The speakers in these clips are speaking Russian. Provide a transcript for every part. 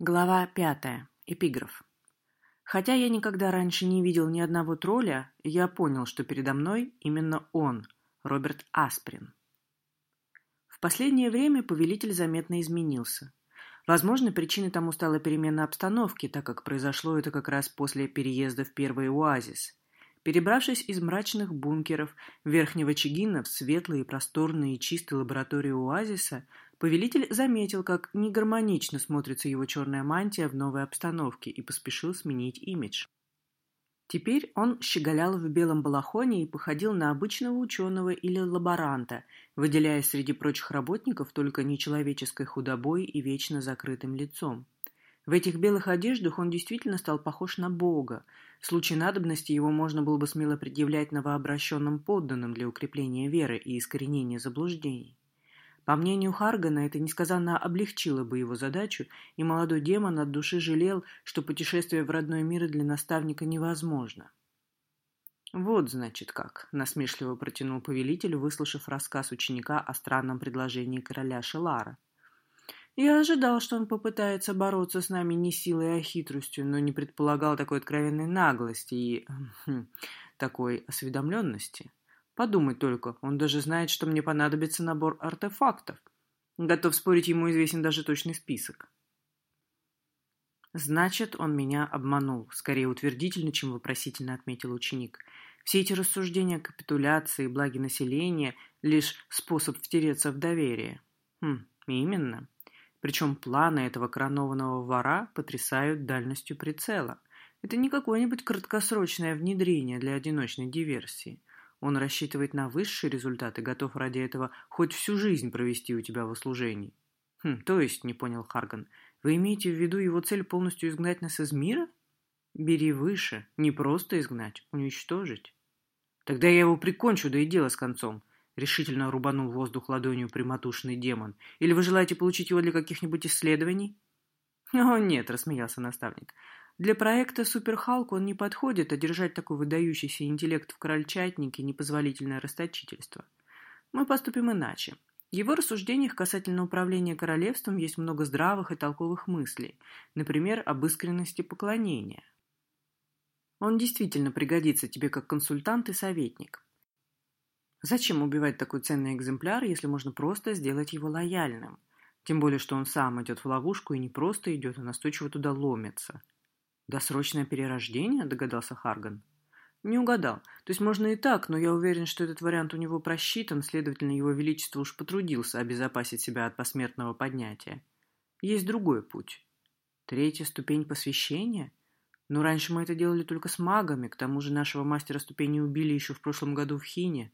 Глава пятая. Эпиграф. Хотя я никогда раньше не видел ни одного тролля, я понял, что передо мной именно он, Роберт Асприн. В последнее время повелитель заметно изменился. Возможно, причиной тому стала перемена обстановки, так как произошло это как раз после переезда в первый оазис. Перебравшись из мрачных бункеров Верхнего Чигина в светлые, просторные и чистые лаборатории оазиса, Повелитель заметил, как негармонично смотрится его черная мантия в новой обстановке и поспешил сменить имидж. Теперь он щеголял в белом балахоне и походил на обычного ученого или лаборанта, выделяясь среди прочих работников только нечеловеческой худобой и вечно закрытым лицом. В этих белых одеждах он действительно стал похож на Бога. В случае надобности его можно было бы смело предъявлять новообращенным подданным для укрепления веры и искоренения заблуждений. По мнению Харгана, это несказанно облегчило бы его задачу, и молодой демон от души жалел, что путешествие в родной мир для наставника невозможно. «Вот, значит, как», — насмешливо протянул повелитель, выслушав рассказ ученика о странном предложении короля Шелара. «Я ожидал, что он попытается бороться с нами не силой, а хитростью, но не предполагал такой откровенной наглости и... Хм, такой осведомленности». Подумать только, он даже знает, что мне понадобится набор артефактов. Готов спорить, ему известен даже точный список. Значит, он меня обманул, скорее утвердительно, чем вопросительно отметил ученик. Все эти рассуждения о капитуляции и благе населения – лишь способ втереться в доверие. Хм, именно. Причем планы этого коронованного вора потрясают дальностью прицела. Это не какое-нибудь краткосрочное внедрение для одиночной диверсии – он рассчитывает на высший результат и готов ради этого хоть всю жизнь провести у тебя в услужении. Хм, то есть, не понял Харган, вы имеете в виду его цель полностью изгнать нас из мира? Бери выше, не просто изгнать, уничтожить. Тогда я его прикончу, да и дело с концом. Решительно рубанул воздух ладонью прямотушный демон. Или вы желаете получить его для каких-нибудь исследований? О, нет, рассмеялся наставник. Для проекта «Суперхалк» он не подходит, а держать такой выдающийся интеллект в крольчатнике – непозволительное расточительство. Мы поступим иначе. В его рассуждениях касательно управления королевством есть много здравых и толковых мыслей, например, об искренности поклонения. Он действительно пригодится тебе как консультант и советник. Зачем убивать такой ценный экземпляр, если можно просто сделать его лояльным? Тем более, что он сам идет в ловушку и не просто идет, а настойчиво туда ломится – «Досрочное перерождение?» – догадался Харган. «Не угадал. То есть можно и так, но я уверен, что этот вариант у него просчитан, следовательно, его величество уж потрудился обезопасить себя от посмертного поднятия. Есть другой путь. Третья ступень посвящения? Но раньше мы это делали только с магами, к тому же нашего мастера ступени убили еще в прошлом году в Хине.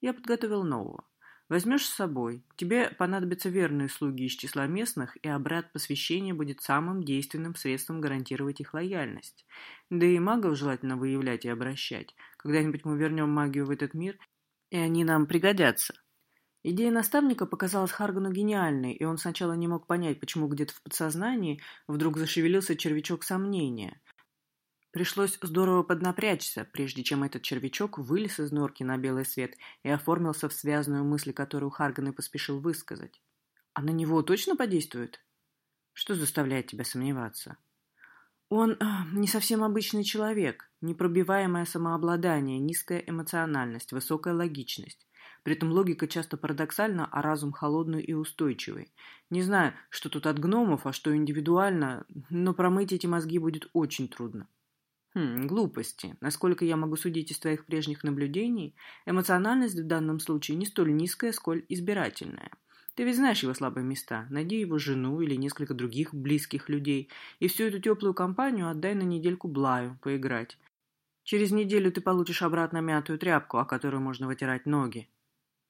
Я подготовил нового. Возьмешь с собой. Тебе понадобятся верные слуги из числа местных, и обряд посвящения будет самым действенным средством гарантировать их лояльность. Да и магов желательно выявлять и обращать. Когда-нибудь мы вернем магию в этот мир, и они нам пригодятся. Идея наставника показалась Харгану гениальной, и он сначала не мог понять, почему где-то в подсознании вдруг зашевелился червячок сомнения. Пришлось здорово поднапрячься, прежде чем этот червячок вылез из норки на белый свет и оформился в связанную мысль, которую Харган и поспешил высказать. «А на него точно подействует?» «Что заставляет тебя сомневаться?» «Он э, не совсем обычный человек. Непробиваемое самообладание, низкая эмоциональность, высокая логичность. При этом логика часто парадоксальна, а разум холодный и устойчивый. Не знаю, что тут от гномов, а что индивидуально, но промыть эти мозги будет очень трудно. Хм, глупости. Насколько я могу судить из твоих прежних наблюдений, эмоциональность в данном случае не столь низкая, сколь избирательная. Ты ведь знаешь его слабые места. Найди его жену или несколько других близких людей, и всю эту теплую компанию отдай на недельку Блаю поиграть. Через неделю ты получишь обратно мятую тряпку, о которой можно вытирать ноги.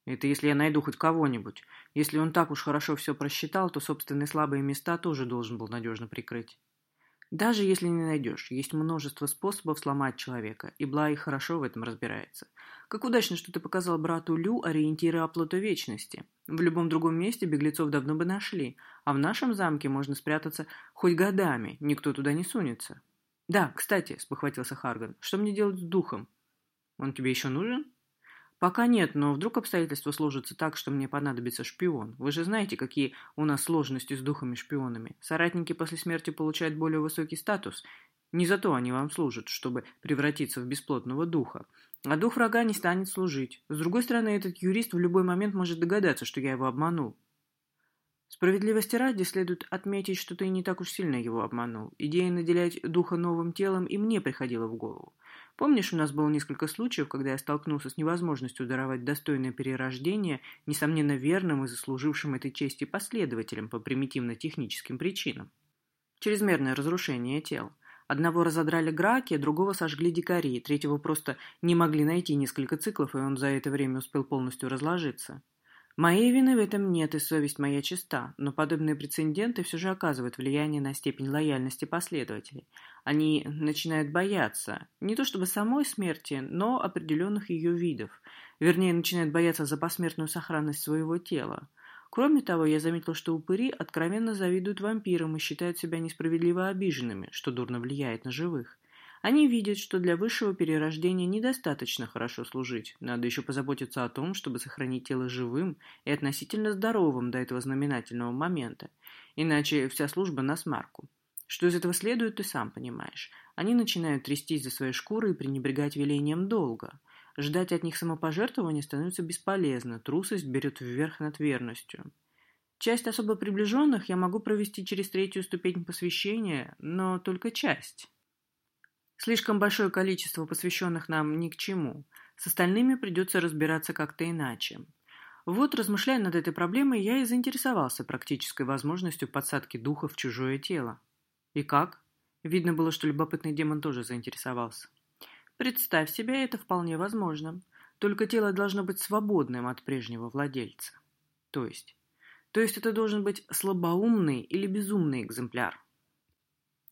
Это если я найду хоть кого-нибудь. Если он так уж хорошо все просчитал, то собственные слабые места тоже должен был надежно прикрыть. Даже если не найдешь, есть множество способов сломать человека, и Блай хорошо в этом разбирается. Как удачно, что ты показал брату Лю ориентиры оплота вечности. В любом другом месте беглецов давно бы нашли, а в нашем замке можно спрятаться хоть годами, никто туда не сунется. Да, кстати, спохватился Харган, что мне делать с духом? Он тебе еще нужен? Пока нет, но вдруг обстоятельства сложатся так, что мне понадобится шпион. Вы же знаете, какие у нас сложности с духами-шпионами. Соратники после смерти получают более высокий статус. Не за то они вам служат, чтобы превратиться в бесплотного духа. А дух врага не станет служить. С другой стороны, этот юрист в любой момент может догадаться, что я его обманул. Справедливости ради следует отметить, что ты не так уж сильно его обманул. Идея наделять духа новым телом и мне приходила в голову. Помнишь, у нас было несколько случаев, когда я столкнулся с невозможностью даровать достойное перерождение, несомненно верным и заслужившим этой чести последователям по примитивно-техническим причинам? Чрезмерное разрушение тел. Одного разодрали граки, другого сожгли дикари, третьего просто не могли найти несколько циклов, и он за это время успел полностью разложиться. Моей вины в этом нет, и совесть моя чиста, но подобные прецеденты все же оказывают влияние на степень лояльности последователей. Они начинают бояться, не то чтобы самой смерти, но определенных ее видов. Вернее, начинают бояться за посмертную сохранность своего тела. Кроме того, я заметил, что упыри откровенно завидуют вампирам и считают себя несправедливо обиженными, что дурно влияет на живых. Они видят, что для высшего перерождения недостаточно хорошо служить. Надо еще позаботиться о том, чтобы сохранить тело живым и относительно здоровым до этого знаменательного момента. Иначе вся служба на смарку. Что из этого следует, ты сам понимаешь. Они начинают трястись за свои шкуры и пренебрегать велением долга. Ждать от них самопожертвования становится бесполезно, трусость берет вверх над верностью. Часть особо приближенных я могу провести через третью ступень посвящения, но только часть. Слишком большое количество посвященных нам ни к чему. С остальными придется разбираться как-то иначе. Вот, размышляя над этой проблемой, я и заинтересовался практической возможностью подсадки духа в чужое тело. И как? Видно было, что любопытный демон тоже заинтересовался. Представь себе, это вполне возможно. Только тело должно быть свободным от прежнего владельца. То есть? То есть это должен быть слабоумный или безумный экземпляр.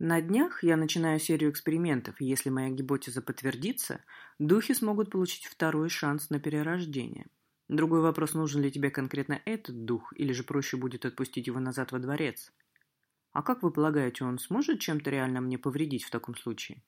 На днях я начинаю серию экспериментов, и если моя гипотеза подтвердится, духи смогут получить второй шанс на перерождение. Другой вопрос, нужен ли тебе конкретно этот дух, или же проще будет отпустить его назад во дворец. А как вы полагаете, он сможет чем-то реально мне повредить в таком случае?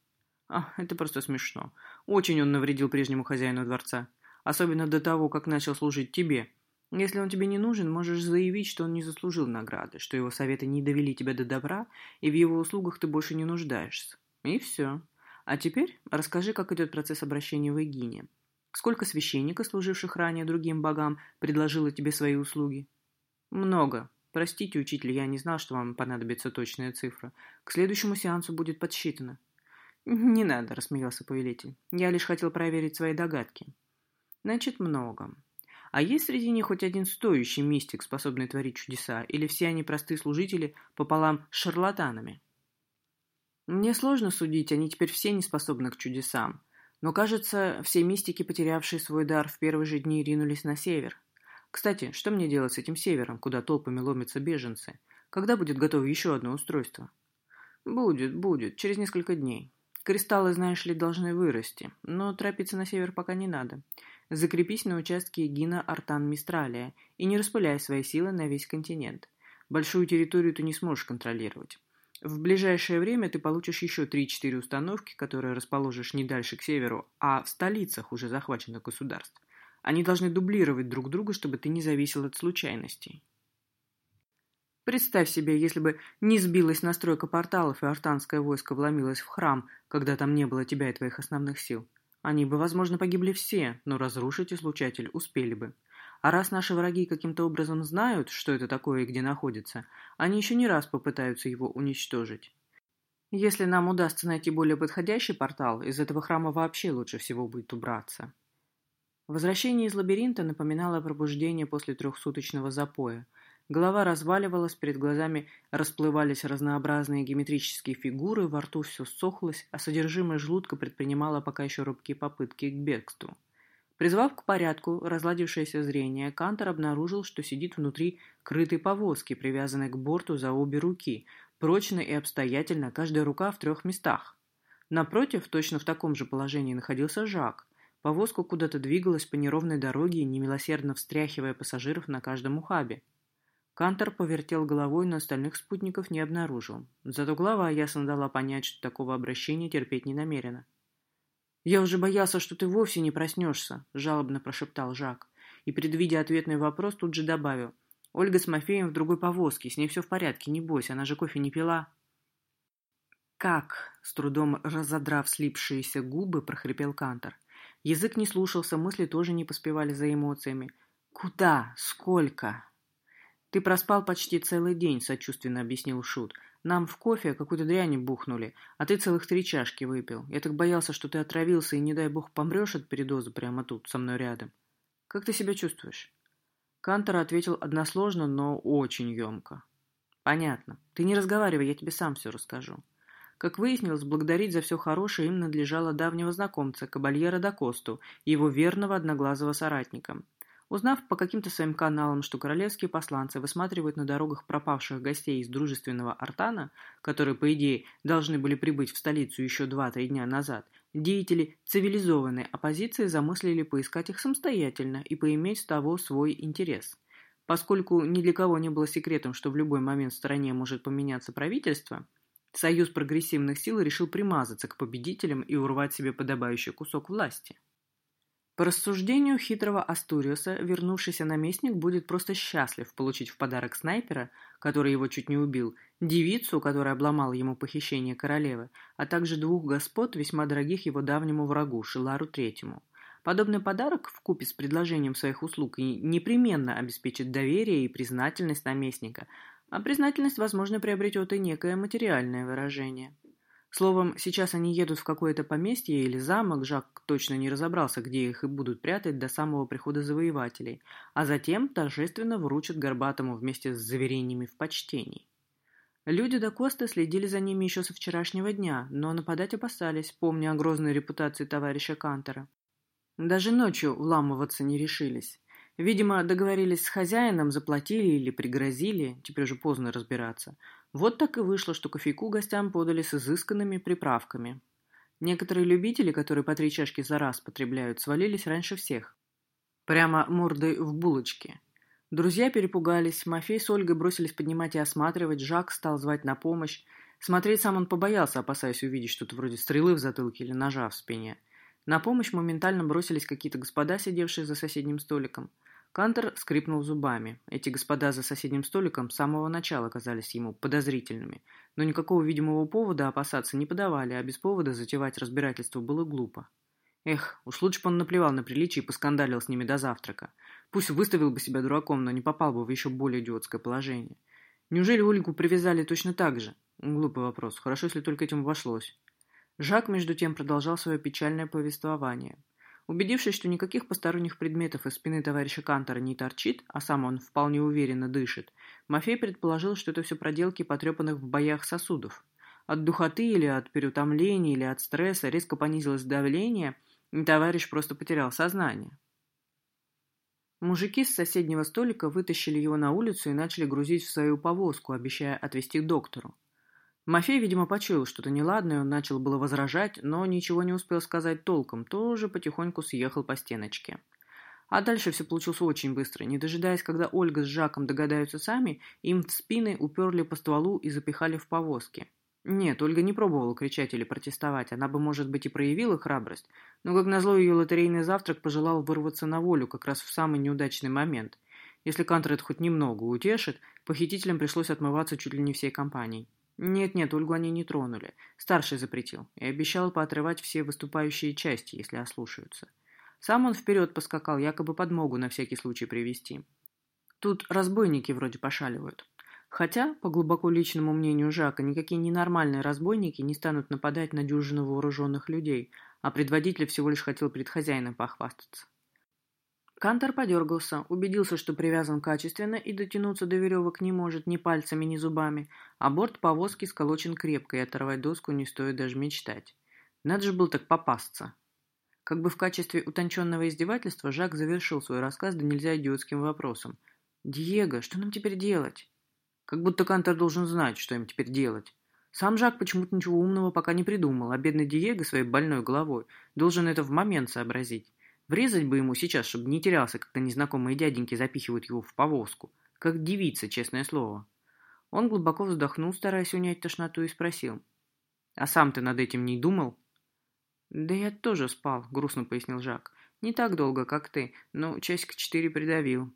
А, это просто смешно. Очень он навредил прежнему хозяину дворца. Особенно до того, как начал служить тебе. Если он тебе не нужен, можешь заявить, что он не заслужил награды, что его советы не довели тебя до добра, и в его услугах ты больше не нуждаешься. И все. А теперь расскажи, как идет процесс обращения в Эгине. Сколько священников, служивших ранее другим богам, предложило тебе свои услуги? Много. Простите, учитель, я не знал, что вам понадобится точная цифра. К следующему сеансу будет подсчитано. Не надо, рассмеялся повелитель. Я лишь хотел проверить свои догадки. Значит, много. А есть среди них хоть один стоящий мистик, способный творить чудеса, или все они простые служители пополам с шарлатанами? Мне сложно судить, они теперь все не способны к чудесам. Но, кажется, все мистики, потерявшие свой дар в первые же дни, ринулись на север. Кстати, что мне делать с этим севером, куда толпами ломятся беженцы? Когда будет готово еще одно устройство? Будет, будет, через несколько дней. Кристаллы, знаешь ли, должны вырасти, но торопиться на север пока не надо. Закрепись на участке Гина Артан-Мистралия и не распыляй свои силы на весь континент. Большую территорию ты не сможешь контролировать. В ближайшее время ты получишь еще 3-4 установки, которые расположишь не дальше к северу, а в столицах уже захваченных государств. Они должны дублировать друг друга, чтобы ты не зависел от случайностей. Представь себе, если бы не сбилась настройка порталов, и артанское войско вломилось в храм, когда там не было тебя и твоих основных сил. Они бы, возможно, погибли все, но разрушить излучатель успели бы. А раз наши враги каким-то образом знают, что это такое и где находится, они еще не раз попытаются его уничтожить. Если нам удастся найти более подходящий портал, из этого храма вообще лучше всего будет убраться. Возвращение из лабиринта напоминало пробуждение после трехсуточного запоя – Голова разваливалась, перед глазами расплывались разнообразные геометрические фигуры, во рту все сохлось, а содержимое желудка предпринимало пока еще робкие попытки к бегству. Призвав к порядку разладившееся зрение, Кантор обнаружил, что сидит внутри крытой повозки, привязанной к борту за обе руки, прочно и обстоятельно, каждая рука в трех местах. Напротив, точно в таком же положении находился Жак. Повозка куда-то двигалась по неровной дороге, немилосердно встряхивая пассажиров на каждом ухабе. Кантор повертел головой, но остальных спутников не обнаружил. Зато глава ясно дала понять, что такого обращения терпеть не намерена. «Я уже боялся, что ты вовсе не проснешься», — жалобно прошептал Жак. И, предвидя ответный вопрос, тут же добавил. «Ольга с Мафеем в другой повозке, с ней все в порядке, не бойся, она же кофе не пила». «Как?» — с трудом разодрав слипшиеся губы, прохрипел Кантор. Язык не слушался, мысли тоже не поспевали за эмоциями. «Куда? Сколько?» «Ты проспал почти целый день», — сочувственно объяснил Шут. «Нам в кофе какую-то дрянь бухнули, а ты целых три чашки выпил. Я так боялся, что ты отравился и, не дай бог, помрешь от передоза прямо тут, со мной рядом. Как ты себя чувствуешь?» Кантор ответил односложно, но очень емко. «Понятно. Ты не разговаривай, я тебе сам все расскажу». Как выяснилось, благодарить за все хорошее им надлежало давнего знакомца, кабальера да Косту, и его верного одноглазого соратника. Узнав по каким-то своим каналам, что королевские посланцы высматривают на дорогах пропавших гостей из дружественного Артана, которые, по идее, должны были прибыть в столицу еще два-три дня назад, деятели цивилизованной оппозиции замыслили поискать их самостоятельно и поиметь с того свой интерес. Поскольку ни для кого не было секретом, что в любой момент в стране может поменяться правительство, Союз прогрессивных сил решил примазаться к победителям и урвать себе подобающий кусок власти. По рассуждению хитрого Астуриуса, вернувшийся наместник будет просто счастлив получить в подарок снайпера, который его чуть не убил, девицу, которая обломала ему похищение королевы, а также двух господ, весьма дорогих его давнему врагу, Шилару Третьему. Подобный подарок, вкупе с предложением своих услуг, непременно обеспечит доверие и признательность наместника, а признательность, возможно, приобретет и некое материальное выражение. Словом, сейчас они едут в какое-то поместье или замок, Жак точно не разобрался, где их и будут прятать до самого прихода завоевателей, а затем торжественно вручат Горбатому вместе с заверениями в почтении. Люди до Коста следили за ними еще со вчерашнего дня, но нападать опасались, помня о грозной репутации товарища Кантера. Даже ночью вламываться не решились. Видимо, договорились с хозяином, заплатили или пригрозили, теперь уже поздно разбираться. Вот так и вышло, что кофейку гостям подали с изысканными приправками. Некоторые любители, которые по три чашки за раз потребляют, свалились раньше всех. Прямо мордой в булочке. Друзья перепугались, Мафей с Ольгой бросились поднимать и осматривать, Жак стал звать на помощь. Смотреть сам он побоялся, опасаясь увидеть что-то вроде стрелы в затылке или ножа в спине. На помощь моментально бросились какие-то господа, сидевшие за соседним столиком – Кантер скрипнул зубами. Эти господа за соседним столиком с самого начала казались ему подозрительными, но никакого видимого повода опасаться не подавали, а без повода затевать разбирательство было глупо. Эх, уж лучше бы он наплевал на приличие и поскандалил с ними до завтрака. Пусть выставил бы себя дураком, но не попал бы в еще более идиотское положение. Неужели Ольгу привязали точно так же? Глупый вопрос. Хорошо, если только этим вошлось. Жак, между тем, продолжал свое печальное повествование. Убедившись, что никаких посторонних предметов из спины товарища Кантора не торчит, а сам он вполне уверенно дышит, Мафей предположил, что это все проделки потрепанных в боях сосудов. От духоты или от переутомления или от стресса резко понизилось давление, и товарищ просто потерял сознание. Мужики с соседнего столика вытащили его на улицу и начали грузить в свою повозку, обещая отвезти к доктору. Мафей, видимо, почуял что-то неладное, он начал было возражать, но ничего не успел сказать толком, тоже потихоньку съехал по стеночке. А дальше все получилось очень быстро. Не дожидаясь, когда Ольга с Жаком догадаются сами, им в спины уперли по стволу и запихали в повозки. Нет, Ольга не пробовала кричать или протестовать, она бы, может быть, и проявила храбрость, но, как назло, ее лотерейный завтрак пожелал вырваться на волю как раз в самый неудачный момент. Если Кантрет хоть немного утешит, похитителям пришлось отмываться чуть ли не всей компанией. Нет-нет, Ольгу они не тронули. Старший запретил. И обещал поотрывать все выступающие части, если ослушаются. Сам он вперед поскакал, якобы подмогу на всякий случай привести. Тут разбойники вроде пошаливают. Хотя, по глубоко личному мнению Жака, никакие ненормальные разбойники не станут нападать на дюжину вооруженных людей, а предводитель всего лишь хотел перед хозяином похвастаться. Кантор подергался, убедился, что привязан качественно и дотянуться до веревок не может ни пальцами, ни зубами, а борт повозки сколочен крепко, и оторвать доску не стоит даже мечтать. Надо же был так попасться. Как бы в качестве утонченного издевательства Жак завершил свой рассказ да нельзя идиотским вопросом. «Диего, что нам теперь делать?» Как будто Кантор должен знать, что им теперь делать. Сам Жак почему-то ничего умного пока не придумал, а бедный Диего своей больной головой должен это в момент сообразить. Врезать бы ему сейчас, чтобы не терялся, когда незнакомые дяденьки запихивают его в повозку. Как девица, честное слово. Он глубоко вздохнул, стараясь унять тошноту, и спросил. «А сам ты над этим не думал?» «Да я тоже спал», — грустно пояснил Жак. «Не так долго, как ты, но часик четыре придавил».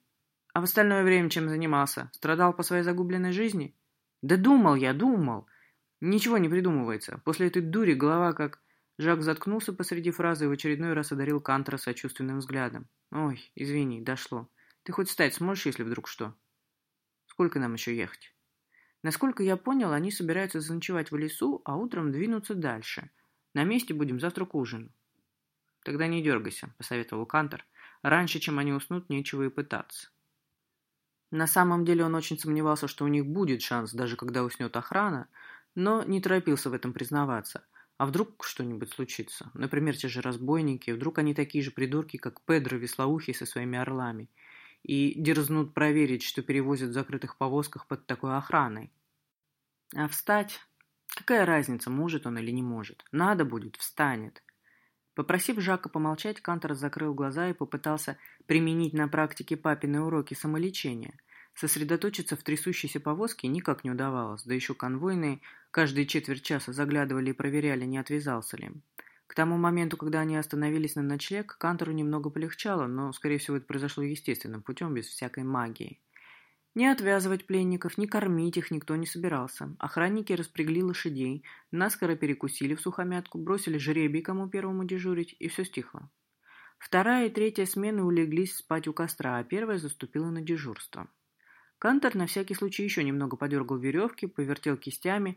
«А в остальное время чем занимался? Страдал по своей загубленной жизни?» «Да думал я, думал. Ничего не придумывается. После этой дури голова как...» Жак заткнулся посреди фразы и в очередной раз одарил Кантера сочувственным взглядом. «Ой, извини, дошло. Ты хоть встать сможешь, если вдруг что?» «Сколько нам еще ехать?» Насколько я понял, они собираются заночевать в лесу, а утром двинуться дальше. На месте будем завтра к ужину. Тогда не дергайся, посоветовал Кантер. Раньше, чем они уснут, нечего и пытаться. На самом деле он очень сомневался, что у них будет шанс, даже когда уснет охрана, но не торопился в этом признаваться. А вдруг что-нибудь случится? Например, те же разбойники, вдруг они такие же придурки, как Педро Веслоухий со своими орлами – и дерзнут проверить, что перевозят в закрытых повозках под такой охраной. А встать? Какая разница, может он или не может? Надо будет, встанет. Попросив Жака помолчать, Кантор закрыл глаза и попытался применить на практике папины уроки самолечения. Сосредоточиться в трясущейся повозке никак не удавалось, да еще конвойные каждые четверть часа заглядывали и проверяли, не отвязался ли. К тому моменту, когда они остановились на ночлег, Кантору немного полегчало, но, скорее всего, это произошло естественным путем, без всякой магии. Не отвязывать пленников, не кормить их никто не собирался. Охранники распрягли лошадей, наскоро перекусили в сухомятку, бросили жребий, кому первому дежурить, и все стихло. Вторая и третья смены улеглись спать у костра, а первая заступила на дежурство. Кантор на всякий случай еще немного подергал веревки, повертел кистями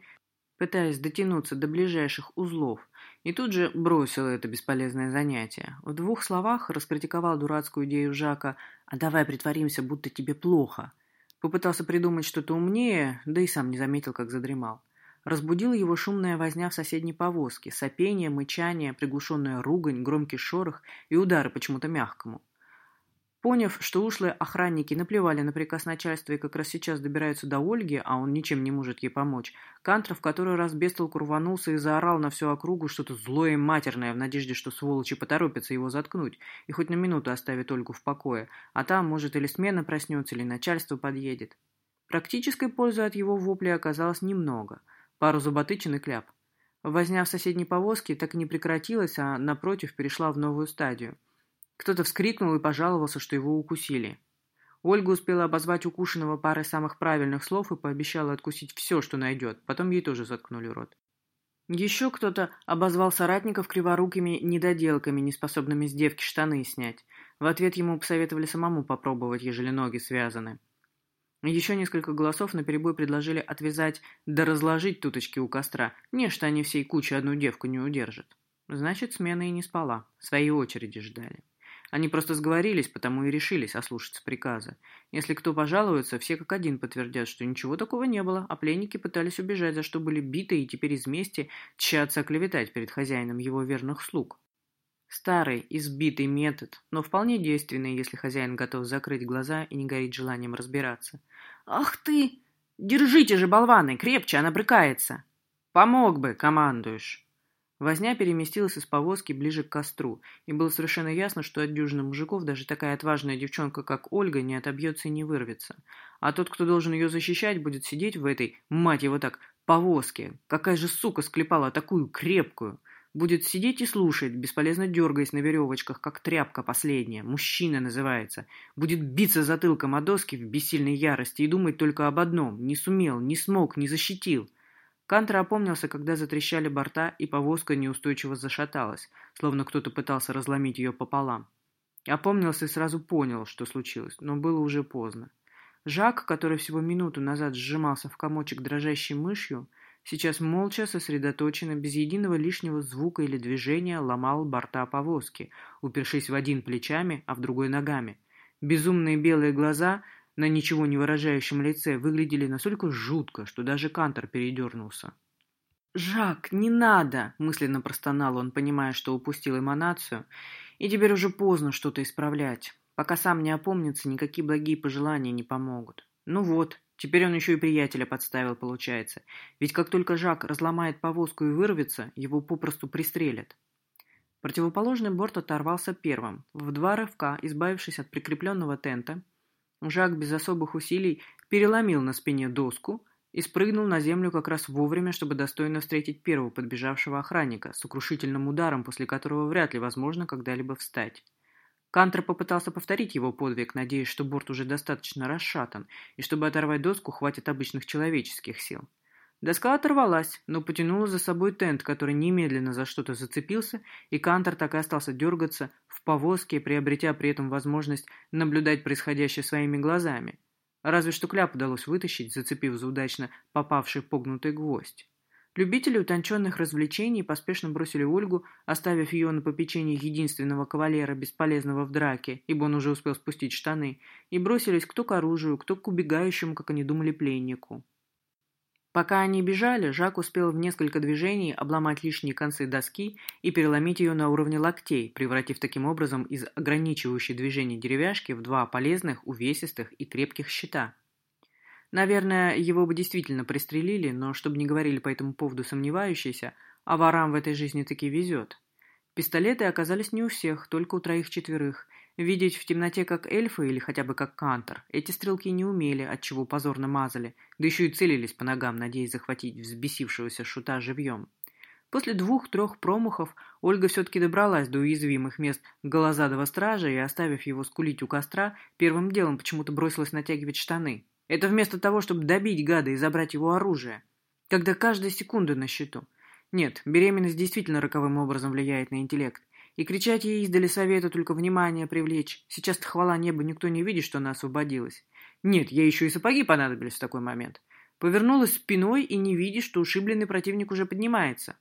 пытаясь дотянуться до ближайших узлов, и тут же бросил это бесполезное занятие. В двух словах раскритиковал дурацкую идею Жака «А давай притворимся, будто тебе плохо». Попытался придумать что-то умнее, да и сам не заметил, как задремал. Разбудила его шумная возня в соседней повозке, сопение, мычание, приглушенная ругань, громкий шорох и удары почему-то мягкому. Поняв, что ушлые охранники наплевали на приказ начальства и как раз сейчас добираются до Ольги, а он ничем не может ей помочь, Кантров в который раз бестолку рванулся и заорал на всю округу что-то злое и матерное в надежде, что сволочи поторопятся его заткнуть и хоть на минуту оставят Ольгу в покое, а там, может, или смена проснется, или начальство подъедет. Практической пользы от его вопля оказалось немного. Пару зуботычин и кляп. Возня в соседней повозке так и не прекратилась, а, напротив, перешла в новую стадию – кто-то вскрикнул и пожаловался, что его укусили. Ольга успела обозвать укушенного парой самых правильных слов и пообещала откусить все, что найдет. Потом ей тоже заткнули рот. Еще кто-то обозвал соратников криворукими недоделками, неспособными с девки штаны снять. В ответ ему посоветовали самому попробовать, ежели ноги связаны. Еще несколько голосов наперебой предложили отвязать да разложить туточки у костра. Не, что они всей кучей одну девку не удержат. Значит, смена и не спала. Своей очереди ждали. Они просто сговорились, потому и решились ослушаться приказа. Если кто пожалуется, все как один подтвердят, что ничего такого не было, а пленники пытались убежать, за что были биты и теперь из мести тщатся оклеветать перед хозяином его верных слуг. Старый, избитый метод, но вполне действенный, если хозяин готов закрыть глаза и не горит желанием разбираться. «Ах ты! Держите же, болваны! Крепче, она брыкается!» «Помог бы, командуешь!» Возня переместилась из повозки ближе к костру, и было совершенно ясно, что от дюжины мужиков даже такая отважная девчонка, как Ольга, не отобьется и не вырвется. А тот, кто должен ее защищать, будет сидеть в этой, мать его так, повозке. Какая же сука склепала такую крепкую? Будет сидеть и слушать, бесполезно дергаясь на веревочках, как тряпка последняя. Мужчина называется. Будет биться затылком о доски в бессильной ярости и думать только об одном. Не сумел, не смог, не защитил. Кантер опомнился, когда затрещали борта, и повозка неустойчиво зашаталась, словно кто-то пытался разломить ее пополам. Опомнился и сразу понял, что случилось, но было уже поздно. Жак, который всего минуту назад сжимался в комочек дрожащей мышью, сейчас молча, сосредоточенно, без единого лишнего звука или движения ломал борта повозки, упершись в один плечами, а в другой ногами. Безумные белые глаза на ничего не выражающем лице выглядели настолько жутко, что даже Кантор передернулся. «Жак, не надо!» – мысленно простонал он, понимая, что упустил эманацию, и теперь уже поздно что-то исправлять. Пока сам не опомнится, никакие благие пожелания не помогут. Ну вот, теперь он еще и приятеля подставил, получается. Ведь как только Жак разломает повозку и вырвется, его попросту пристрелят. Противоположный борт оторвался первым. В два рывка, избавившись от прикрепленного тента, Жак без особых усилий переломил на спине доску и спрыгнул на землю как раз вовремя, чтобы достойно встретить первого подбежавшего охранника, сокрушительным ударом, после которого вряд ли возможно когда-либо встать. Кантер попытался повторить его подвиг, надеясь, что борт уже достаточно расшатан, и чтобы оторвать доску, хватит обычных человеческих сил. Доска оторвалась, но потянула за собой тент, который немедленно за что-то зацепился, и Кантер так и остался дергаться повозке, приобретя при этом возможность наблюдать происходящее своими глазами. Разве что кляп удалось вытащить, зацепив за удачно попавший погнутый гвоздь. Любители утонченных развлечений поспешно бросили Ольгу, оставив ее на попечении единственного кавалера, бесполезного в драке, ибо он уже успел спустить штаны, и бросились кто к оружию, кто к убегающему, как они думали, пленнику. Пока они бежали, Жак успел в несколько движений обломать лишние концы доски и переломить ее на уровне локтей, превратив таким образом из ограничивающей движение деревяшки в два полезных, увесистых и крепких щита. Наверное, его бы действительно пристрелили, но чтобы не говорили по этому поводу сомневающиеся, а ворам в этой жизни таки везет. Пистолеты оказались не у всех, только у троих-четверых, Видеть в темноте как эльфы или хотя бы как кантор эти стрелки не умели, отчего позорно мазали, да еще и целились по ногам, надеясь захватить взбесившегося шута живьем. После двух-трех промахов Ольга все-таки добралась до уязвимых мест голозадого стража и, оставив его скулить у костра, первым делом почему-то бросилась натягивать штаны. Это вместо того, чтобы добить гада и забрать его оружие. Когда каждая секунда на счету. Нет, беременность действительно роковым образом влияет на интеллект. И кричать ей издали совета только внимание привлечь. Сейчас-то хвала неба никто не видит, что она освободилась. Нет, ей еще и сапоги понадобились в такой момент. Повернулась спиной и не видит, что ушибленный противник уже поднимается.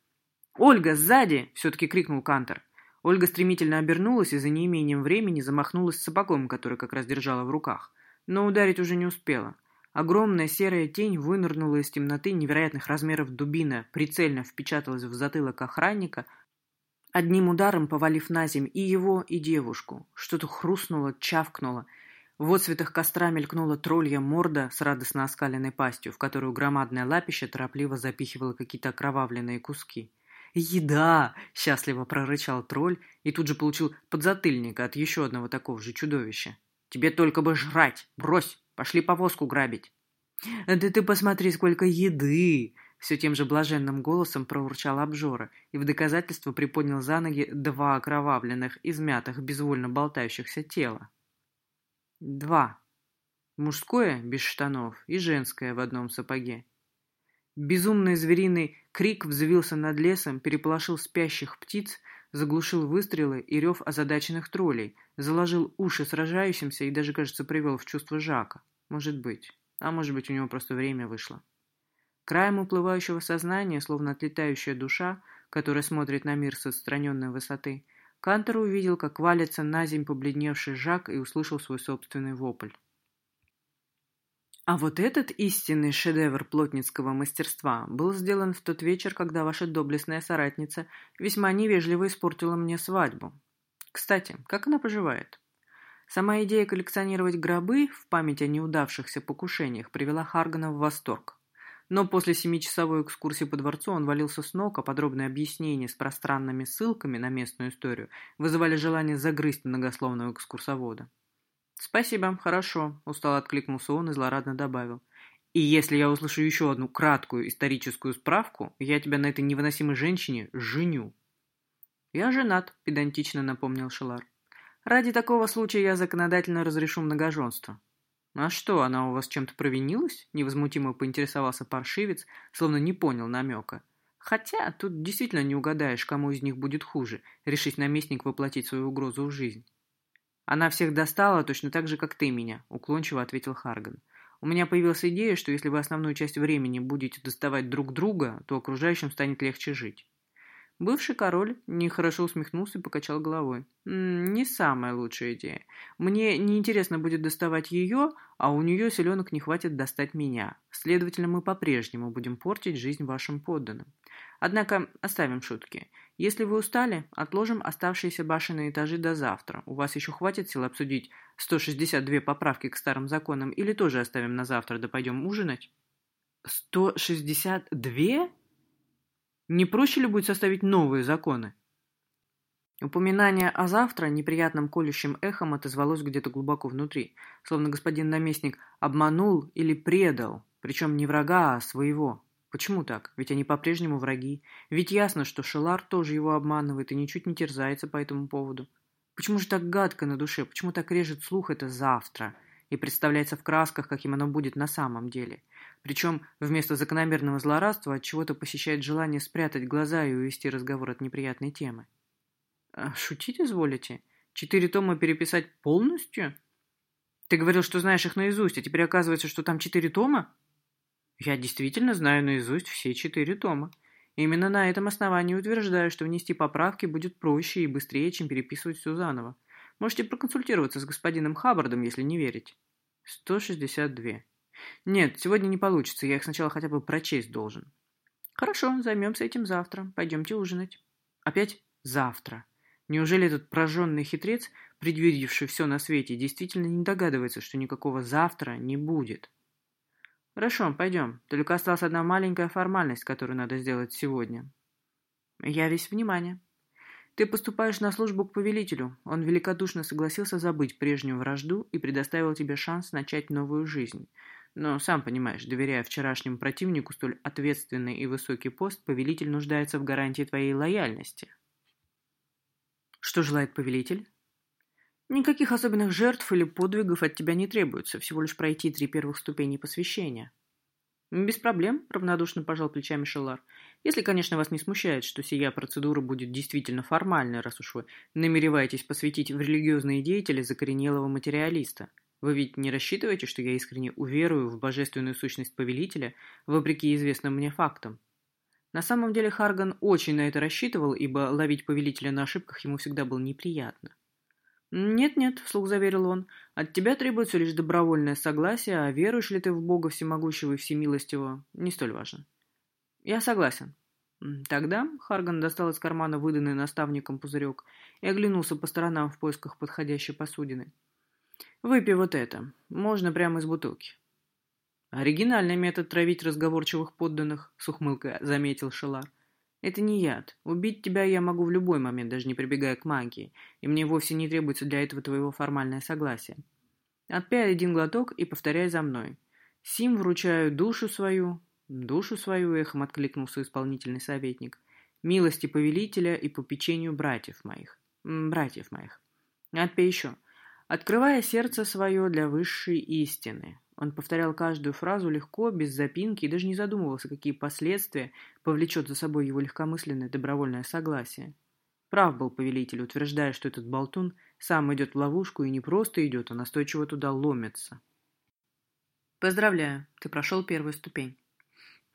«Ольга, сзади!» — все-таки крикнул Кантер. Ольга стремительно обернулась и за неимением времени замахнулась сапогом, который как раз держала в руках. Но ударить уже не успела. Огромная серая тень вынырнула из темноты невероятных размеров дубина, прицельно впечаталась в затылок охранника, одним ударом повалив на земь и его, и девушку. Что-то хрустнуло, чавкнуло. В отцветах костра мелькнула троллья морда с радостно оскаленной пастью, в которую громадное лапище торопливо запихивало какие-то окровавленные куски. «Еда!» — счастливо прорычал тролль и тут же получил подзатыльника от еще одного такого же чудовища. «Тебе только бы жрать! Брось! Пошли повозку грабить!» «Да ты посмотри, сколько еды!» Все тем же блаженным голосом проурчал обжора и в доказательство приподнял за ноги два окровавленных, измятых, безвольно болтающихся тела. Два. Мужское, без штанов, и женское в одном сапоге. Безумный звериный крик взвился над лесом, переполошил спящих птиц, заглушил выстрелы и рев озадаченных троллей, заложил уши сражающимся и даже, кажется, привел в чувство Жака. Может быть. А может быть, у него просто время вышло. Краем уплывающего сознания, словно отлетающая душа, которая смотрит на мир с отстраненной высоты, Кантер увидел, как валится на земь побледневший Жак и услышал свой собственный вопль. А вот этот истинный шедевр плотницкого мастерства был сделан в тот вечер, когда ваша доблестная соратница весьма невежливо испортила мне свадьбу. Кстати, как она поживает? Сама идея коллекционировать гробы в память о неудавшихся покушениях привела Харгана в восторг. Но после семичасовой экскурсии по дворцу он валился с ног, а подробные объяснения с пространными ссылками на местную историю вызывали желание загрызть многословного экскурсовода. «Спасибо, хорошо», — устало откликнулся он и злорадно добавил. «И если я услышу еще одну краткую историческую справку, я тебя на этой невыносимой женщине женю». «Я женат», — педантично напомнил Шелар. «Ради такого случая я законодательно разрешу многоженство». «А что, она у вас чем-то провинилась?» — невозмутимо поинтересовался паршивец, словно не понял намека. «Хотя тут действительно не угадаешь, кому из них будет хуже, решить наместник воплотить свою угрозу в жизнь». «Она всех достала точно так же, как ты меня», — уклончиво ответил Харган. «У меня появилась идея, что если вы основную часть времени будете доставать друг друга, то окружающим станет легче жить». Бывший король нехорошо усмехнулся и покачал головой. «Не самая лучшая идея. Мне неинтересно будет доставать ее, а у нее селенок не хватит достать меня. Следовательно, мы по-прежнему будем портить жизнь вашим подданным. Однако оставим шутки. Если вы устали, отложим оставшиеся башенные этажи до завтра. У вас еще хватит сил обсудить 162 поправки к старым законам или тоже оставим на завтра, да пойдем ужинать?» «162?» Не проще ли будет составить новые законы? Упоминание о завтра неприятным колющим эхом отозвалось где-то глубоко внутри, словно господин наместник обманул или предал, Причем не врага, а своего. Почему так? Ведь они по-прежнему враги. Ведь ясно, что Шелар тоже его обманывает и ничуть не терзается по этому поводу. Почему же так гадко на душе? Почему так режет слух это завтра? И представляется в красках, каким оно будет на самом деле. Причем вместо закономерного злорадства от чего-то посещает желание спрятать глаза и увести разговор от неприятной темы. А шутить изволите? Четыре тома переписать полностью? Ты говорил, что знаешь их наизусть, а теперь оказывается, что там четыре тома? Я действительно знаю наизусть все четыре тома. Именно на этом основании утверждаю, что внести поправки будет проще и быстрее, чем переписывать все заново. Можете проконсультироваться с господином Хаббардом, если не верите. 162. Нет, сегодня не получится, я их сначала хотя бы прочесть должен. Хорошо, займемся этим завтра. Пойдемте ужинать. Опять завтра. Неужели этот прожженный хитрец, предвидевший все на свете, действительно не догадывается, что никакого завтра не будет? Хорошо, пойдем. Только осталась одна маленькая формальность, которую надо сделать сегодня. Я весь внимание. Ты поступаешь на службу к повелителю. Он великодушно согласился забыть прежнюю вражду и предоставил тебе шанс начать новую жизнь. Но, сам понимаешь, доверяя вчерашнему противнику столь ответственный и высокий пост, повелитель нуждается в гарантии твоей лояльности. Что желает повелитель? Никаких особенных жертв или подвигов от тебя не требуется, всего лишь пройти три первых ступени посвящения. Без проблем, равнодушно пожал плечами Шелар. Если, конечно, вас не смущает, что сия процедура будет действительно формальной, раз уж вы намереваетесь посвятить в религиозные деятели закоренелого материалиста. Вы ведь не рассчитываете, что я искренне уверую в божественную сущность повелителя, вопреки известным мне фактам? На самом деле Харган очень на это рассчитывал, ибо ловить повелителя на ошибках ему всегда было неприятно. «Нет-нет», — вслух заверил он, — «от тебя требуется лишь добровольное согласие, а веруешь ли ты в Бога всемогущего и всемилостивого, не столь важно». «Я согласен». Тогда Харган достал из кармана выданный наставником пузырек и оглянулся по сторонам в поисках подходящей посудины. «Выпей вот это. Можно прямо из бутылки». «Оригинальный метод травить разговорчивых подданных», — с ухмылкой заметил Шелар. Это не яд. Убить тебя я могу в любой момент, даже не прибегая к магии, и мне вовсе не требуется для этого твоего формальное согласие. Отпей один глоток и повторяй за мной. Сим вручаю душу свою, душу свою, эхом откликнулся исполнительный советник, милости повелителя и попечению братьев моих. Братьев моих. Отпей еще. Открывая сердце свое для высшей истины, он повторял каждую фразу легко, без запинки и даже не задумывался, какие последствия повлечет за собой его легкомысленное добровольное согласие. Прав был повелитель, утверждая, что этот болтун сам идет в ловушку и не просто идет, а настойчиво туда ломится. «Поздравляю, ты прошел первую ступень».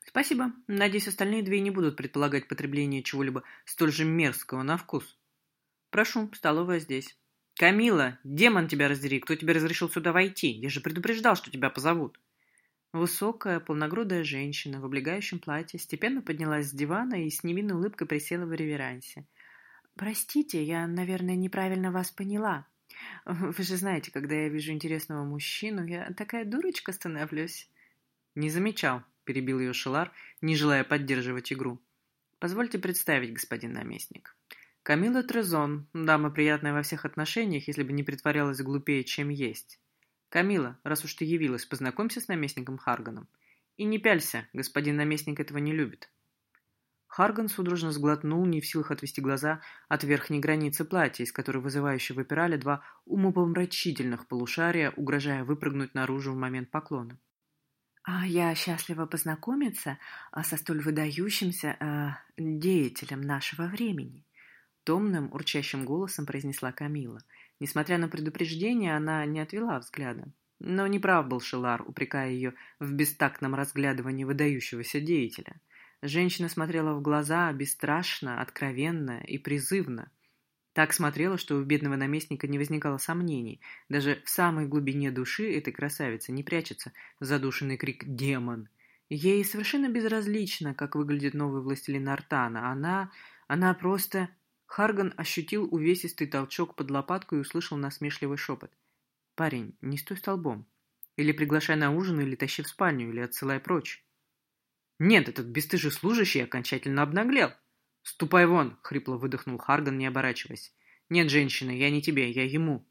«Спасибо. Надеюсь, остальные две не будут предполагать потребление чего-либо столь же мерзкого на вкус. Прошу, столовая здесь». «Камила, демон тебя раздери, кто тебе разрешил сюда войти? Я же предупреждал, что тебя позовут». Высокая, полногрудая женщина в облегающем платье степенно поднялась с дивана и с невинной улыбкой присела в реверансе. «Простите, я, наверное, неправильно вас поняла. Вы же знаете, когда я вижу интересного мужчину, я такая дурочка становлюсь». «Не замечал», — перебил ее Шелар, не желая поддерживать игру. «Позвольте представить, господин наместник. Камила Трезон, дама приятная во всех отношениях, если бы не притворялась глупее, чем есть. Камила, раз уж ты явилась, познакомься с наместником Харганом. И не пялься, господин наместник этого не любит. Харган судорожно сглотнул, не в силах отвести глаза от верхней границы платья, из которой вызывающе выпирали два умопомрачительных полушария, угрожая выпрыгнуть наружу в момент поклона. «А я счастлива познакомиться а, со столь выдающимся э, деятелем нашего времени», Томным, урчащим голосом произнесла Камила. Несмотря на предупреждение, она не отвела взгляда. Но неправ был Шелар, упрекая ее в бестактном разглядывании выдающегося деятеля. Женщина смотрела в глаза бесстрашно, откровенно и призывно. Так смотрела, что у бедного наместника не возникало сомнений. Даже в самой глубине души этой красавицы не прячется задушенный крик «Демон!». Ей совершенно безразлично, как выглядит новый властелин Артана. Она... она просто... Харган ощутил увесистый толчок под лопатку и услышал насмешливый шепот. «Парень, не стой столбом. Или приглашай на ужин, или тащи в спальню, или отсылай прочь». «Нет, этот бесстыжий служащий окончательно обнаглел». «Ступай вон!» — хрипло выдохнул Харган, не оборачиваясь. «Нет, женщина, я не тебе, я ему».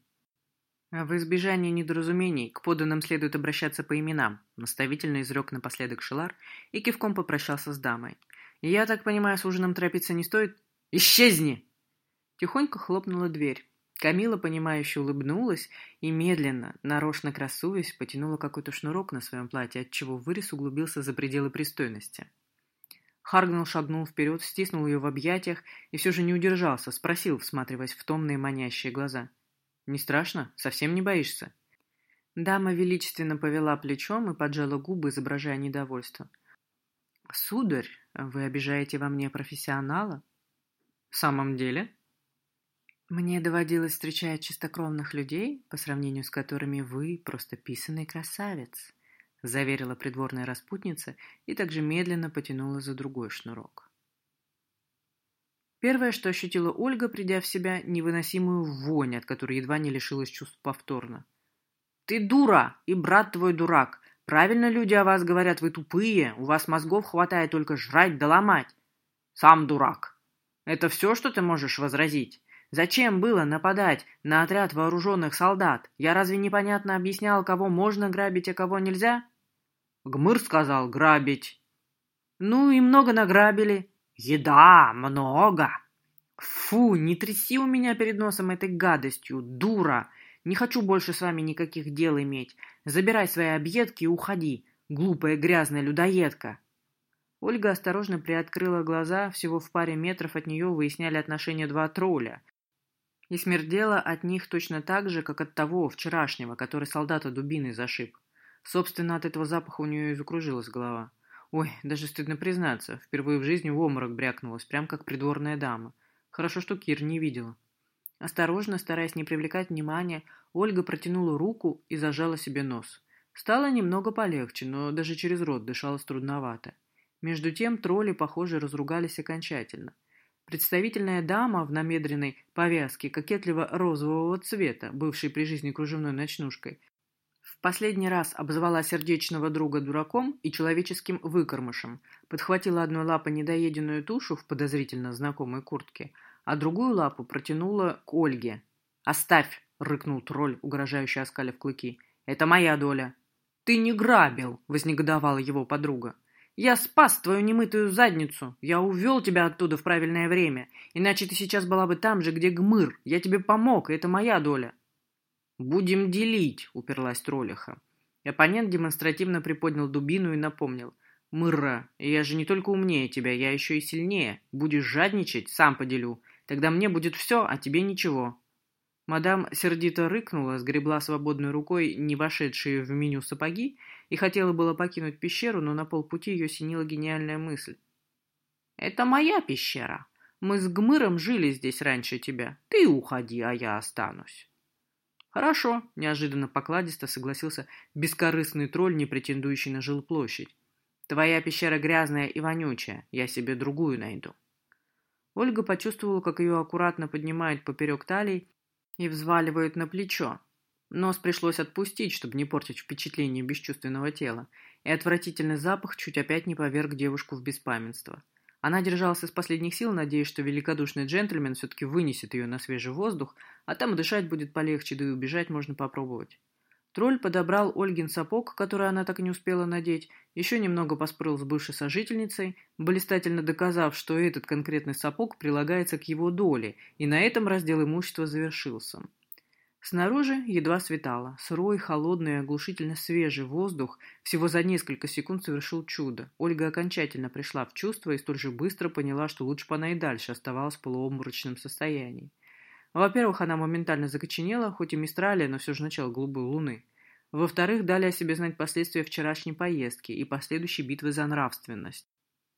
В избежание недоразумений к поданным следует обращаться по именам, наставительно изрек напоследок Шелар и кивком попрощался с дамой. «Я так понимаю, с ужином торопиться не стоит?» «Исчезни!» Тихонько хлопнула дверь. Камила, понимающе улыбнулась и медленно, нарочно красуясь, потянула какой-то шнурок на своем платье, отчего вырез углубился за пределы пристойности. Харгнелл шагнул вперед, стиснул ее в объятиях и все же не удержался, спросил, всматриваясь в томные манящие глаза. «Не страшно? Совсем не боишься?» Дама величественно повела плечом и поджала губы, изображая недовольство. «Сударь, вы обижаете во мне профессионала?» «В самом деле?» «Мне доводилось встречать чистокровных людей, по сравнению с которыми вы просто писанный красавец», заверила придворная распутница и также медленно потянула за другой шнурок. Первое, что ощутила Ольга, придя в себя, невыносимую вонь, от которой едва не лишилась чувств повторно. «Ты дура! И брат твой дурак! Правильно люди о вас говорят, вы тупые, у вас мозгов хватает только жрать да ломать. Сам дурак. Это все, что ты можешь возразить? Зачем было нападать на отряд вооруженных солдат? Я разве непонятно объяснял, кого можно грабить, а кого нельзя? Гмыр сказал грабить. Ну и много награбили. «Еда! Много!» «Фу, не тряси у меня перед носом этой гадостью, дура! Не хочу больше с вами никаких дел иметь. Забирай свои объедки и уходи, глупая грязная людоедка!» Ольга осторожно приоткрыла глаза, всего в паре метров от нее выясняли отношения два тролля. И смердела от них точно так же, как от того вчерашнего, который солдата дубиной зашиб. Собственно, от этого запаха у нее и закружилась голова. Ой, даже стыдно признаться, впервые в жизни в обморок брякнулась, прям как придворная дама. Хорошо, что Кир не видела. Осторожно, стараясь не привлекать внимания, Ольга протянула руку и зажала себе нос. Стало немного полегче, но даже через рот дышалось трудновато. Между тем тролли, похоже, разругались окончательно. Представительная дама в намедренной повязке кокетливо-розового цвета, бывшей при жизни кружевной ночнушкой, последний раз обзвала сердечного друга дураком и человеческим выкормышем, подхватила одной лапой недоеденную тушу в подозрительно знакомой куртке, а другую лапу протянула к Ольге. «Оставь!» — рыкнул тролль, угрожающе оскалив клыки. «Это моя доля!» «Ты не грабил!» — вознегодовала его подруга. «Я спас твою немытую задницу! Я увел тебя оттуда в правильное время! Иначе ты сейчас была бы там же, где Гмыр! Я тебе помог, и это моя доля!» «Будем делить», — уперлась Троллиха. Оппонент демонстративно приподнял дубину и напомнил. «Мырра, я же не только умнее тебя, я еще и сильнее. Будешь жадничать, сам поделю. Тогда мне будет все, а тебе ничего». Мадам сердито рыкнула, сгребла свободной рукой не вошедшие в меню сапоги и хотела было покинуть пещеру, но на полпути ее синила гениальная мысль. «Это моя пещера. Мы с Гмыром жили здесь раньше тебя. Ты уходи, а я останусь». «Хорошо», – неожиданно покладисто согласился бескорыстный тролль, не претендующий на жилплощадь. «Твоя пещера грязная и вонючая, я себе другую найду». Ольга почувствовала, как ее аккуратно поднимают поперек талии и взваливают на плечо. Нос пришлось отпустить, чтобы не портить впечатление бесчувственного тела, и отвратительный запах чуть опять не поверг девушку в беспамятство. Она держалась из последних сил, надеясь, что великодушный джентльмен все-таки вынесет ее на свежий воздух, а там дышать будет полегче, да и убежать можно попробовать. Тролль подобрал Ольгин сапог, который она так и не успела надеть, еще немного поспорил с бывшей сожительницей, блистательно доказав, что этот конкретный сапог прилагается к его доле, и на этом раздел имущества завершился. Снаружи едва светало. Сырой, холодный и оглушительно свежий воздух всего за несколько секунд совершил чудо. Ольга окончательно пришла в чувство и столь же быстро поняла, что лучше бы она и дальше оставалась в полуобморочном состоянии. Во-первых, она моментально закоченела, хоть и мистралия, но все же начало голубой луны. Во-вторых, дали о себе знать последствия вчерашней поездки и последующей битвы за нравственность.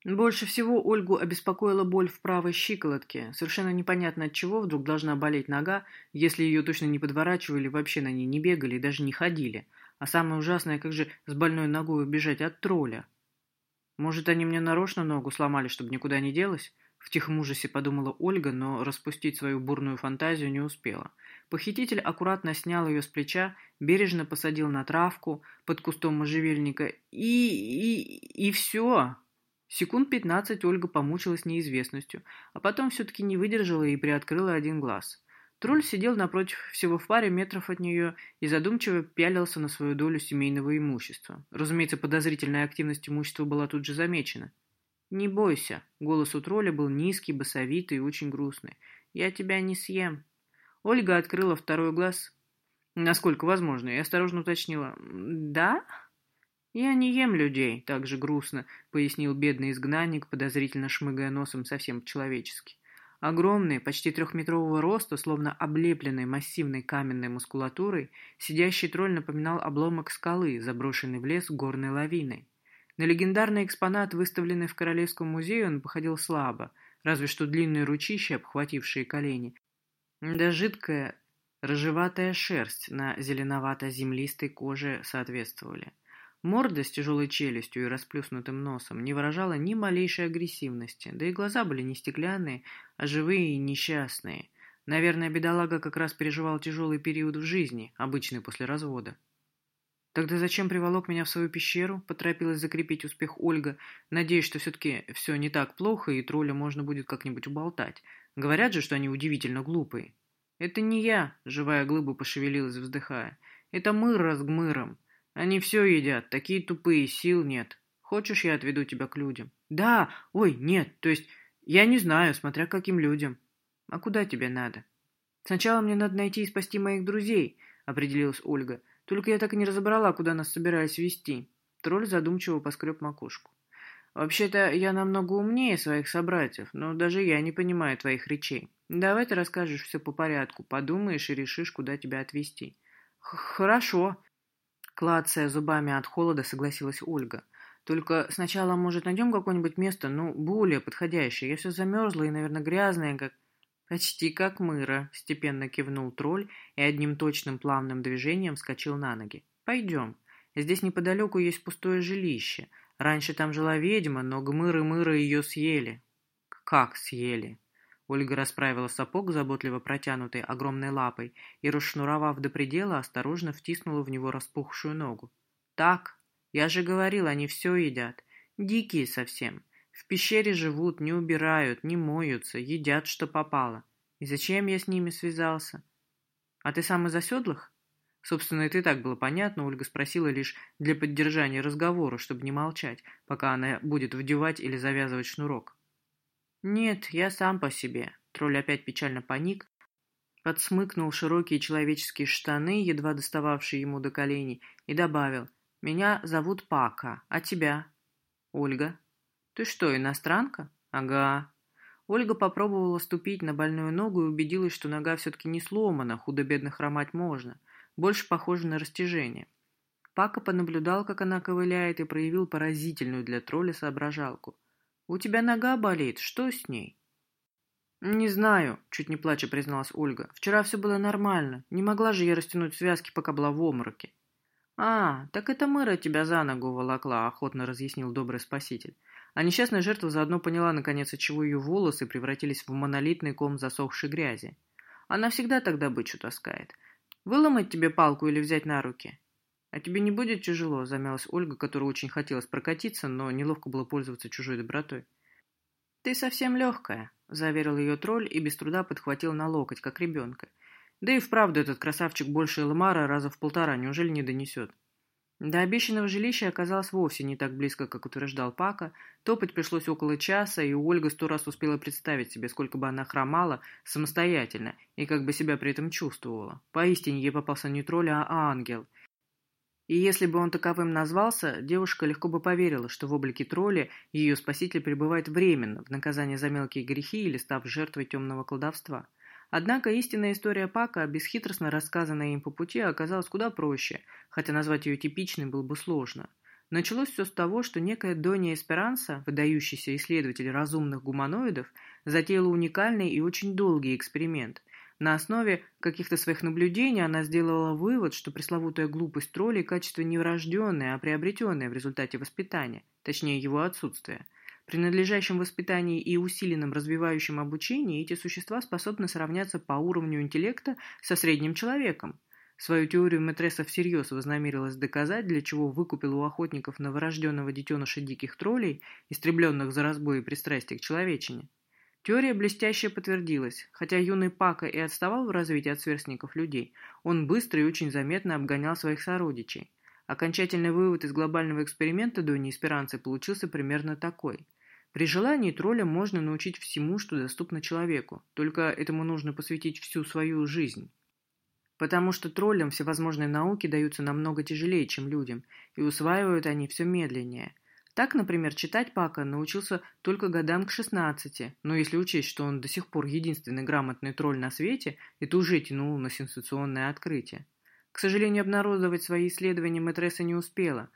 Больше всего Ольгу обеспокоила боль в правой щиколотке. Совершенно непонятно от чего вдруг должна болеть нога, если ее точно не подворачивали, вообще на ней не бегали и даже не ходили. А самое ужасное, как же с больной ногой убежать от тролля? Может, они мне нарочно ногу сломали, чтобы никуда не делась? В тихом ужасе подумала Ольга, но распустить свою бурную фантазию не успела. Похититель аккуратно снял ее с плеча, бережно посадил на травку под кустом можжевельника и... и... и все. Секунд пятнадцать Ольга помучилась неизвестностью, а потом все-таки не выдержала и приоткрыла один глаз. Тролль сидел напротив, всего в паре метров от нее, и задумчиво пялился на свою долю семейного имущества. Разумеется, подозрительная активность имущества была тут же замечена. «Не бойся», — голос у тролля был низкий, басовитый и очень грустный. «Я тебя не съем». Ольга открыла второй глаз, насколько возможно, и осторожно уточнила. «Да?» «Я не ем людей», — так же грустно пояснил бедный изгнанник, подозрительно шмыгая носом совсем по-человечески. Огромный, почти трехметрового роста, словно облепленный массивной каменной мускулатурой, сидящий тролль напоминал обломок скалы, заброшенный в лес горной лавиной. На легендарный экспонат, выставленный в Королевском музее, он походил слабо, разве что длинные ручища, обхватившие колени, да жидкая рыжеватая шерсть на зеленовато-землистой коже соответствовали. Морда с тяжелой челюстью и расплюснутым носом не выражала ни малейшей агрессивности, да и глаза были не стеклянные, а живые и несчастные. Наверное, бедолага как раз переживал тяжелый период в жизни, обычный после развода. «Тогда зачем приволок меня в свою пещеру?» — поторопилась закрепить успех Ольга, надеясь, что все-таки все не так плохо, и тролля можно будет как-нибудь уболтать. Говорят же, что они удивительно глупые. «Это не я», — живая глыба пошевелилась, вздыхая. «Это мыр с гмыром. Они все едят, такие тупые, сил нет. Хочешь, я отведу тебя к людям? Да, ой, нет, то есть, я не знаю, смотря каким людям. А куда тебе надо? Сначала мне надо найти и спасти моих друзей, определилась Ольга. Только я так и не разобрала, куда нас собирались вести. Тролль задумчиво поскреб макушку. Вообще-то я намного умнее своих собратьев, но даже я не понимаю твоих речей. Давай ты расскажешь все по порядку, подумаешь и решишь, куда тебя отвезти. Хорошо, Клацая зубами от холода, согласилась Ольга. «Только сначала, может, найдем какое-нибудь место, ну, более подходящее. Я все замерзла и, наверное, грязная, как...» «Почти как мыра», — степенно кивнул тролль и одним точным плавным движением вскочил на ноги. «Пойдем. Здесь неподалеку есть пустое жилище. Раньше там жила ведьма, но гмыры-мыры ее съели». «Как съели?» Ольга расправила сапог, заботливо протянутый огромной лапой, и, расшнуровав до предела, осторожно втиснула в него распухшую ногу. «Так, я же говорил, они все едят. Дикие совсем. В пещере живут, не убирают, не моются, едят, что попало. И зачем я с ними связался? А ты сам из оседлых?» Собственно, это и так было понятно, Ольга спросила лишь для поддержания разговора, чтобы не молчать, пока она будет вдевать или завязывать шнурок. «Нет, я сам по себе». Тролль опять печально паник, подсмыкнул широкие человеческие штаны, едва достававшие ему до коленей, и добавил, «Меня зовут Пака, а тебя?» «Ольга». «Ты что, иностранка?» «Ага». Ольга попробовала ступить на больную ногу и убедилась, что нога все-таки не сломана, худо-бедно хромать можно, больше похоже на растяжение. Пака понаблюдал, как она ковыляет, и проявил поразительную для тролля соображалку. «У тебя нога болит. Что с ней?» «Не знаю», — чуть не плача призналась Ольга. «Вчера все было нормально. Не могла же я растянуть связки, пока была в обмороке». «А, так это Мэра тебя за ногу волокла», — охотно разъяснил добрый спаситель. А несчастная жертва заодно поняла, наконец, отчего ее волосы превратились в монолитный ком засохшей грязи. Она всегда тогда бычу таскает. «Выломать тебе палку или взять на руки?» «А тебе не будет тяжело?» – замялась Ольга, которая очень хотелось прокатиться, но неловко было пользоваться чужой добротой. «Ты совсем легкая», – заверил ее тролль и без труда подхватил на локоть, как ребенка. «Да и вправду этот красавчик больше Элмара раза в полтора, неужели не донесет?» До обещанного жилища оказалось вовсе не так близко, как утверждал Пака. Топать пришлось около часа, и Ольга сто раз успела представить себе, сколько бы она хромала самостоятельно и как бы себя при этом чувствовала. Поистине ей попался не тролль, а ангел – и если бы он таковым назвался, девушка легко бы поверила, что в облике тролля ее спаситель пребывает временно, в наказание за мелкие грехи или став жертвой темного колдовства. Однако истинная история Пака, бесхитростно рассказанная им по пути, оказалась куда проще, хотя назвать ее типичной было бы сложно. Началось все с того, что некая Донья Эсперанса, выдающийся исследователь разумных гуманоидов, затеяла уникальный и очень долгий эксперимент – на основе каких-то своих наблюдений она сделала вывод, что пресловутая глупость троллей – качество не врожденное, а приобретенное в результате воспитания, точнее его отсутствия. При надлежащем воспитании и усиленном развивающем обучении эти существа способны сравняться по уровню интеллекта со средним человеком. Свою теорию Матресса всерьез вознамерилась доказать, для чего выкупил у охотников новорожденного детеныша диких троллей, истребленных за разбой и пристрастие к человечине. Теория блестяще подтвердилась. Хотя юный Пака и отставал в развитии от сверстников людей, он быстро и очень заметно обгонял своих сородичей. Окончательный вывод из глобального эксперимента Дони Эсперанцы получился примерно такой. При желании тролля можно научить всему, что доступно человеку, только этому нужно посвятить всю свою жизнь. Потому что троллям всевозможные науки даются намного тяжелее, чем людям, и усваивают они все медленнее. Так, например, читать Пака научился только годам к 16, но если учесть, что он до сих пор единственный грамотный тролль на свете, это уже тянуло на сенсационное открытие. К сожалению, обнародовать свои исследования матресса не успела.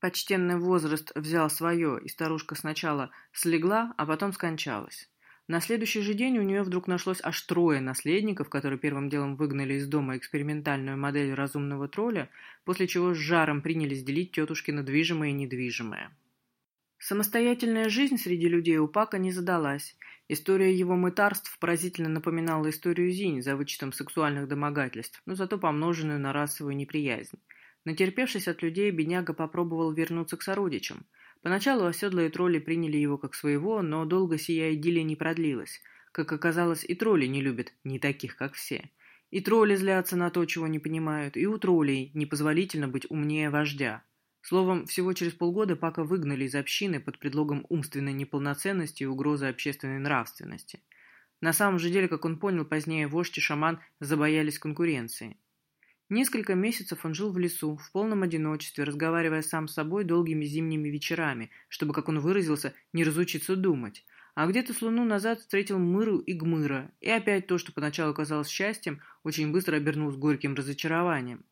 Почтенный возраст взял свое, и старушка сначала слегла, а потом скончалась. На следующий же день у нее вдруг нашлось аж трое наследников, которые первым делом выгнали из дома экспериментальную модель разумного тролля, после чего с жаром принялись делить тетушки на движимое и недвижимое. Самостоятельная жизнь среди людей у Пака не задалась. История его мытарств поразительно напоминала историю Зинь за вычетом сексуальных домогательств, но зато помноженную на расовую неприязнь. Натерпевшись от людей, бедняга попробовал вернуться к сородичам. Поначалу оседлые тролли приняли его как своего, но долго сия идиллия не продлилась. Как оказалось, и тролли не любят не таких, как все. И тролли злятся на то, чего не понимают, и у троллей непозволительно быть умнее вождя. Словом, всего через полгода Пака выгнали из общины под предлогом умственной неполноценности и угрозы общественной нравственности. На самом же деле, как он понял позднее, вождь и шаман забоялись конкуренции. Несколько месяцев он жил в лесу, в полном одиночестве, разговаривая сам с собой долгими зимними вечерами, чтобы, как он выразился, не разучиться думать. А где-то с луну назад встретил Мыру и Гмыра, и опять то, что поначалу казалось счастьем, очень быстро обернулось горьким разочарованием.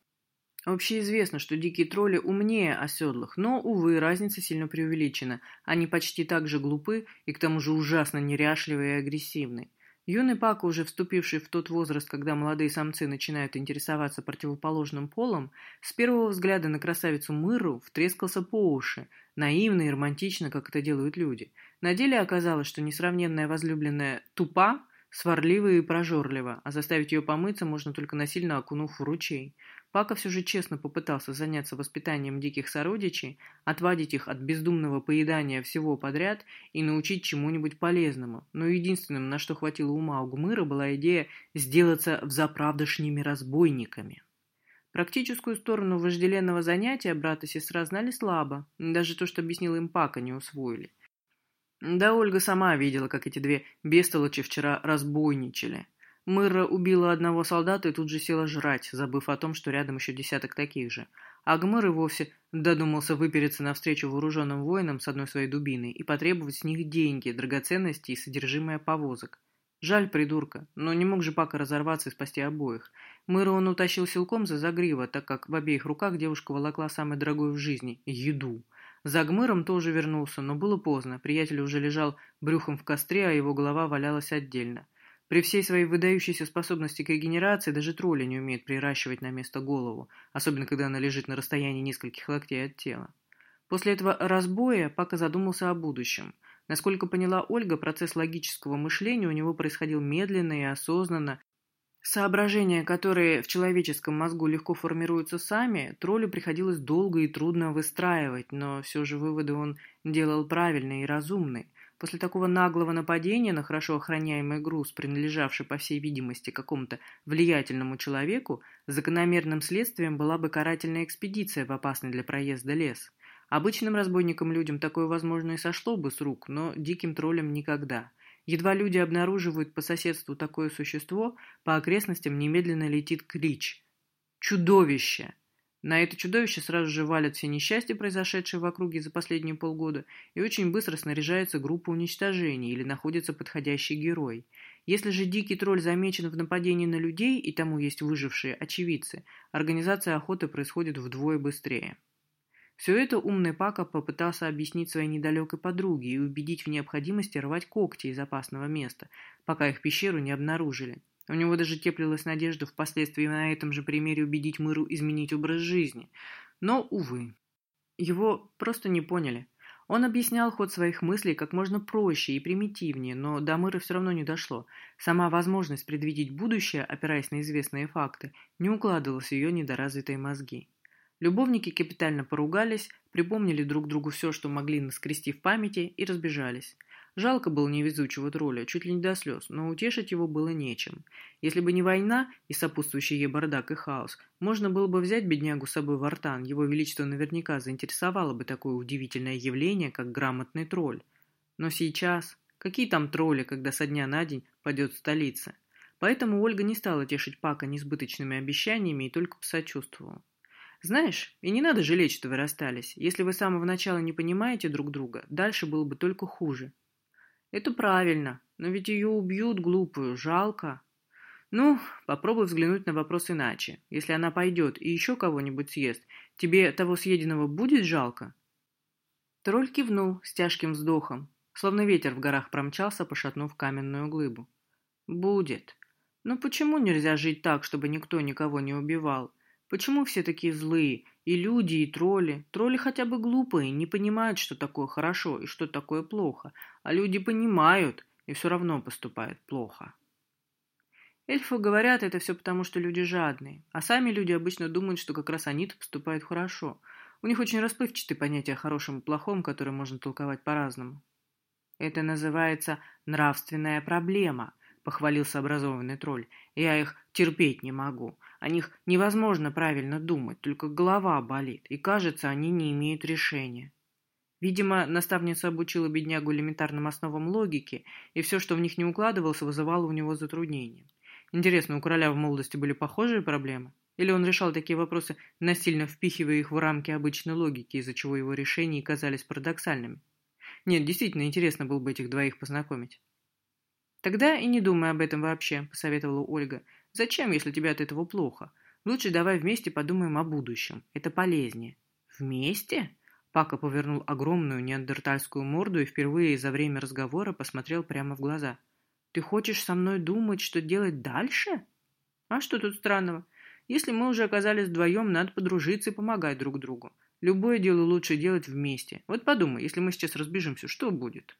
Общеизвестно, что дикие тролли умнее оседлых, но, увы, разница сильно преувеличена. Они почти так же глупы и к тому же ужасно неряшливы и агрессивны. Юный Пака, уже вступивший в тот возраст, когда молодые самцы начинают интересоваться противоположным полом, с первого взгляда на красавицу Мыру втрескался по уши, наивно и романтично, как это делают люди. На деле оказалось, что несравненная возлюбленная тупа, сварлива и прожорлива, а заставить ее помыться можно только насильно окунув в ручей. Пака все же честно попытался заняться воспитанием диких сородичей, отвадить их от бездумного поедания всего подряд и научить чему-нибудь полезному, но единственным, на что хватило ума у Гмыра, была идея сделаться взаправдошними разбойниками. Практическую сторону вожделенного занятия брат и сестра знали слабо, даже то, что объяснил им Пака, не усвоили. Да Ольга сама видела, как эти две бестолочи вчера разбойничали. Мырра убила одного солдата и тут же села жрать, забыв о том, что рядом еще десяток таких же. А Гмыр и вовсе додумался выпереться навстречу вооруженным воинам с одной своей дубиной и потребовать с них деньги, драгоценности и содержимое повозок. Жаль придурка, но не мог же Пака разорваться и спасти обоих. Мыра он утащил силком за загрива, так как в обеих руках девушка волокла самое дорогое в жизни – еду. За Гмыром тоже вернулся, но было поздно. Приятель уже лежал брюхом в костре, а его голова валялась отдельно. При всей своей выдающейся способности к регенерации даже тролли не умеют приращивать на место голову, особенно когда она лежит на расстоянии нескольких локтей от тела. После этого разбоя Пака задумался о будущем. Насколько поняла Ольга, процесс логического мышления у него происходил медленно и осознанно. Соображения, которые в человеческом мозгу легко формируются сами, троллю приходилось долго и трудно выстраивать, но все же выводы он делал правильные и разумные. После такого наглого нападения на хорошо охраняемый груз, принадлежавший, по всей видимости, какому-то влиятельному человеку, закономерным следствием была бы карательная экспедиция в опасный для проезда лес. Обычным разбойникам-людям такое, возможно, и сошло бы с рук, но диким троллям никогда. Едва люди обнаруживают по соседству такое существо, по окрестностям немедленно летит клич «Чудовище!» На это чудовище сразу же валят все несчастья, произошедшие в округе за последние полгода, и очень быстро снаряжается группа уничтожения или находится подходящий герой. Если же дикий тролль замечен в нападении на людей, и тому есть выжившие очевидцы, организация охоты происходит вдвое быстрее. Все это умный Пака попытался объяснить своей недалекой подруге и убедить в необходимости рвать когти из опасного места, пока их пещеру не обнаружили. У него даже теплилась надежда впоследствии на этом же примере убедить Мыру изменить образ жизни. Но, увы, его просто не поняли. Он объяснял ход своих мыслей как можно проще и примитивнее, но до Мыра все равно не дошло. Сама возможность предвидеть будущее, опираясь на известные факты, не укладывалась в ее недоразвитые мозги. Любовники капитально поругались, припомнили друг другу все, что могли наскрести в памяти, и разбежались. Жалко было невезучего тролля, чуть ли не до слез, но утешить его было нечем. Если бы не война и сопутствующий ей бардак и хаос, можно было бы взять беднягу с собой в Артан, его величество наверняка заинтересовало бы такое удивительное явление, как грамотный тролль. Но сейчас... Какие там тролли, когда со дня на день падет столица? Поэтому Ольга не стала тешить Пака несбыточными обещаниями и только посочувствовала. Знаешь, и не надо жалеть, что вы расстались. Если вы с самого начала не понимаете друг друга, дальше было бы только хуже. Это правильно, но ведь ее убьют, глупую, жалко. Ну, попробуй взглянуть на вопрос иначе. Если она пойдет и еще кого-нибудь съест, тебе того съеденного будет жалко? Тролль кивнул с тяжким вздохом, словно ветер в горах промчался, пошатнув каменную глыбу. Будет. Но почему нельзя жить так, чтобы никто никого не убивал? Почему все такие злые? И люди, и тролли. Тролли хотя бы глупые, не понимают, что такое хорошо и что такое плохо. А люди понимают и все равно поступают плохо. Эльфы говорят это все потому, что люди жадные. А сами люди обычно думают, что как раз они-то поступают хорошо. У них очень расплывчатые понятия о хорошем и плохом, которые можно толковать по-разному. Это называется нравственная проблема –— похвалился образованный тролль. «Я их терпеть не могу. О них невозможно правильно думать, только голова болит, и, кажется, они не имеют решения». Видимо, наставница обучила беднягу элементарным основам логики, и все, что в них не укладывалось, вызывало у него затруднения. Интересно, у короля в молодости были похожие проблемы? Или он решал такие вопросы, насильно впихивая их в рамки обычной логики, из-за чего его решения казались парадоксальными? Нет, действительно, интересно было бы этих двоих познакомить. «Тогда и не думай об этом вообще», – посоветовала Ольга. «Зачем, если тебе от этого плохо? Лучше давай вместе подумаем о будущем. Это полезнее». «Вместе?» Пака повернул огромную неандертальскую морду и впервые за время разговора посмотрел прямо в глаза. «Ты хочешь со мной думать, что делать дальше?» «А что тут странного? Если мы уже оказались вдвоем, надо подружиться и помогать друг другу. Любое дело лучше делать вместе. Вот подумай, если мы сейчас разбежимся, что будет?»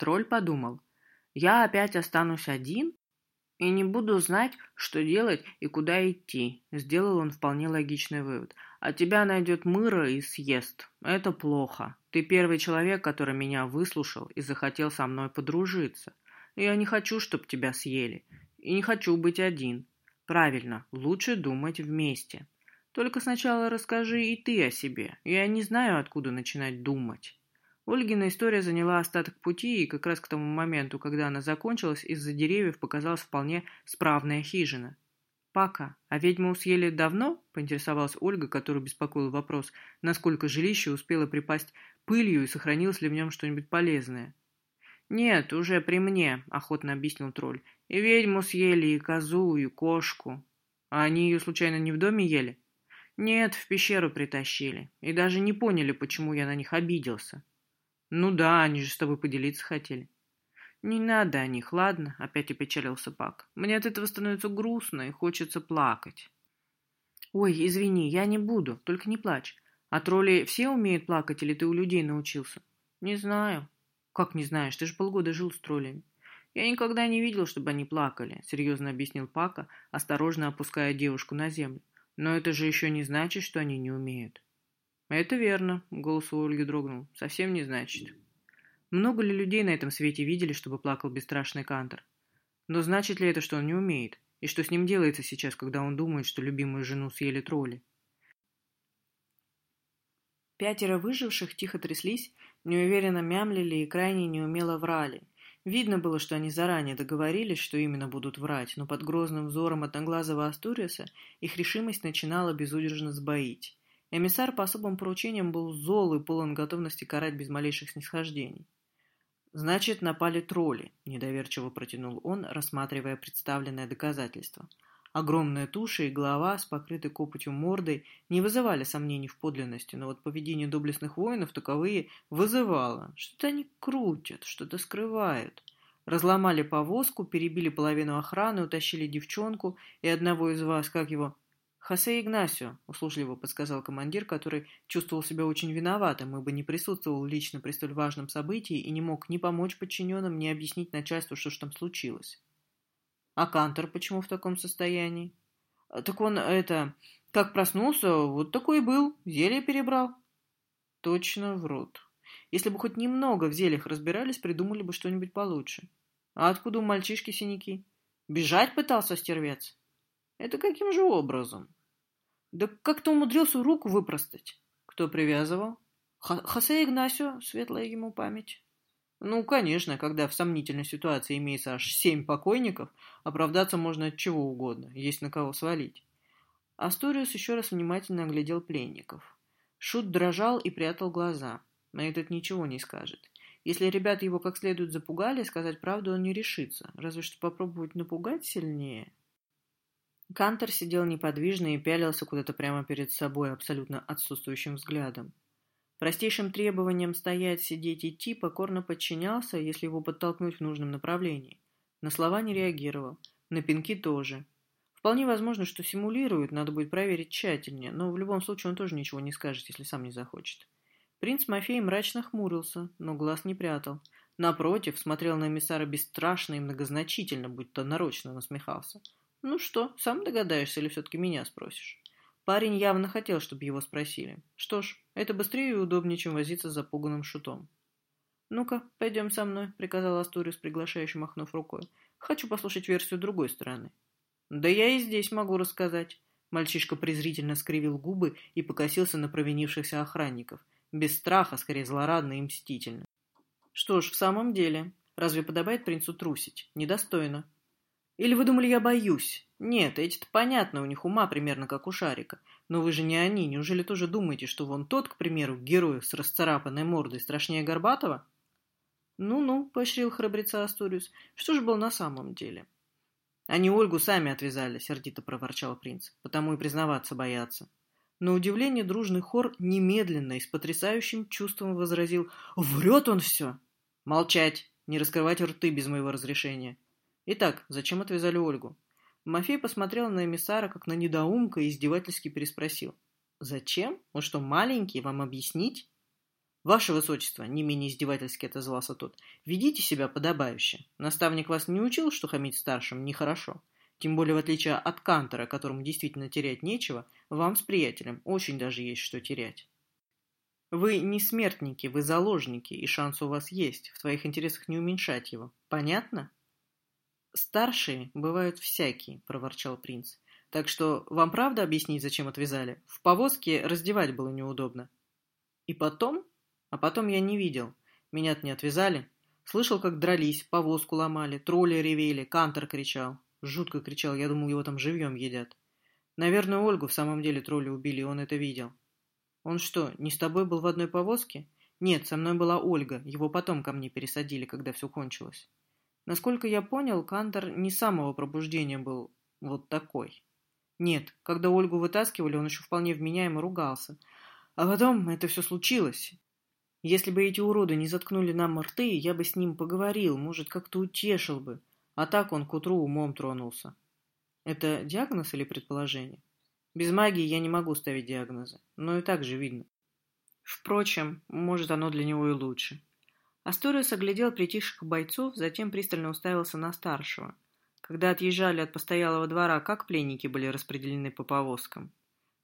Тролль подумал. Я опять останусь один и не буду знать, что делать и куда идти. Сделал он вполне логичный вывод. А тебя найдет мыра и съест. Это плохо. Ты первый человек, который меня выслушал и захотел со мной подружиться. Я не хочу, чтобы тебя съели. И не хочу быть один. Правильно, лучше думать вместе. Только сначала расскажи и ты о себе. Я не знаю, откуда начинать думать. Ольгина история заняла остаток пути, и как раз к тому моменту, когда она закончилась, из-за деревьев показалась вполне справная хижина. «Пака, а ведьму съели давно?» – поинтересовалась Ольга, которую беспокоил вопрос, насколько жилище успело припасть пылью и сохранилось ли в нем что-нибудь полезное. «Нет, уже при мне», – охотно объяснил тролль. «И ведьму съели, и козу, и кошку. А они ее случайно не в доме ели?» «Нет, в пещеру притащили. И даже не поняли, почему я на них обиделся». «Ну да, они же с тобой поделиться хотели». «Не надо о них, ладно?» — опять опечалился Пак. «Мне от этого становится грустно и хочется плакать». «Ой, извини, я не буду, только не плачь. А тролли все умеют плакать или ты у людей научился?» «Не знаю». «Как не знаешь? Ты же полгода жил с троллями». «Я никогда не видел, чтобы они плакали», — серьезно объяснил Пака, осторожно опуская девушку на землю. «Но это же еще не значит, что они не умеют». «Это верно», — голос у Ольги дрогнул. «Совсем не значит». Много ли людей на этом свете видели, чтобы плакал бесстрашный Кантор? Но значит ли это, что он не умеет? И что с ним делается сейчас, когда он думает, что любимую жену съели тролли? Пятеро выживших тихо тряслись, неуверенно мямлили и крайне неумело врали. Видно было, что они заранее договорились, что именно будут врать, но под грозным взором одноглазого Астуриуса их решимость начинала безудержно сбоить. Эмиссар по особым поручениям был зол и полон готовности карать без малейших снисхождений. «Значит, напали тролли», – недоверчиво протянул он, рассматривая представленное доказательство. Огромная туша и голова с покрытой копотью мордой не вызывали сомнений в подлинности, но вот поведение доблестных воинов таковые вызывало. Что-то они крутят, что-то скрывают. Разломали повозку, перебили половину охраны, утащили девчонку и одного из вас, как его, «Хосе Игнасио», — услужливо подсказал командир, который чувствовал себя очень виноватым, ибо не присутствовал лично при столь важном событии и не мог ни помочь подчиненным, ни объяснить начальству, что ж там случилось. «А Кантор почему в таком состоянии?» «Так он, это, как проснулся, вот такой и был, зелье перебрал». «Точно врут. Если бы хоть немного в зельях разбирались, придумали бы что-нибудь получше. А откуда у мальчишки синяки? Бежать пытался стервец? Это каким же образом? Да как-то умудрился руку выпростать. Кто привязывал? Хосе Игнасио, светлая ему память. Ну, конечно, когда в сомнительной ситуации имеется аж семь покойников, оправдаться можно от чего угодно, есть на кого свалить. Астуриус еще раз внимательно оглядел пленников. Шут дрожал и прятал глаза. На этот ничего не скажет. Если ребята его как следует запугали, сказать правду он не решится, разве что попробовать напугать сильнее. Кантор сидел неподвижно и пялился куда-то прямо перед собой абсолютно отсутствующим взглядом. Простейшим требованиям стоять, сидеть, идти покорно подчинялся, если его подтолкнуть в нужном направлении. На слова не реагировал, на пинки тоже. Вполне возможно, что симулирует, надо будет проверить тщательнее, но в любом случае он тоже ничего не скажет, если сам не захочет. Принц Мафей мрачно хмурился, но глаз не прятал. Напротив, смотрел на эмиссара бесстрашно и многозначительно, будто нарочно насмехался. «Ну что, сам догадаешься или все-таки меня спросишь?» Парень явно хотел, чтобы его спросили. Что ж, это быстрее и удобнее, чем возиться с запуганным шутом. «Ну-ка, пойдем со мной», — приказал Астуриус, приглашающий, махнув рукой. «Хочу послушать версию другой стороны». «Да я и здесь могу рассказать». Мальчишка презрительно скривил губы и покосился на провинившихся охранников. Без страха, скорее злорадно и мстительно. «Что ж, в самом деле, разве подобает принцу трусить? Недостойно. Или вы думали, я боюсь? Нет, эти-то понятно, у них ума примерно как у шарика. Но вы же не они. Неужели тоже думаете, что вон тот, к примеру, герой с расцарапанной мордой страшнее Горбатова? Ну-ну, поощрил храбреца Астуриус. Что же было на самом деле? Они Ольгу сами отвязали, сердито проворчал принц. Потому и признаваться боятся. На удивление дружный хор немедленно и с потрясающим чувством возразил «Врет он все!» «Молчать! Не раскрывать рты без моего разрешения!» Итак, зачем отвязали Ольгу? Мафей посмотрел на эмиссара, как на недоумка, и издевательски переспросил. «Зачем? Он что, маленький? Вам объяснить?» «Ваше Высочество», — не менее издевательски отозвался тот, — «ведите себя подобающе. Наставник вас не учил, что хамить старшим нехорошо. Тем более, в отличие от Кантора, которому действительно терять нечего, вам с приятелем очень даже есть что терять». «Вы не смертники, вы заложники, и шанс у вас есть. В твоих интересах не уменьшать его. Понятно?» «Старшие бывают всякие», — проворчал принц. «Так что вам правда объяснить, зачем отвязали? В повозке раздевать было неудобно». «И потом?» «А потом я не видел. Меня-то не отвязали. Слышал, как дрались, повозку ломали, тролли ревели, кантор кричал. Жутко кричал, я думал, его там живьем едят. Наверное, Ольгу в самом деле тролли убили, он это видел». «Он что, не с тобой был в одной повозке?» «Нет, со мной была Ольга, его потом ко мне пересадили, когда все кончилось». Насколько я понял, Кантор не с самого пробуждения был вот такой. Нет, когда Ольгу вытаскивали, он еще вполне вменяемо ругался. А потом это все случилось. Если бы эти уроды не заткнули нам рты, я бы с ним поговорил, может, как-то утешил бы. А так он к утру умом тронулся. Это диагноз или предположение? Без магии я не могу ставить диагнозы, но и так же видно. Впрочем, может, оно для него и лучше. Асториус оглядел притихших бойцов, затем пристально уставился на старшего. Когда отъезжали от постоялого двора, как пленники были распределены по повозкам?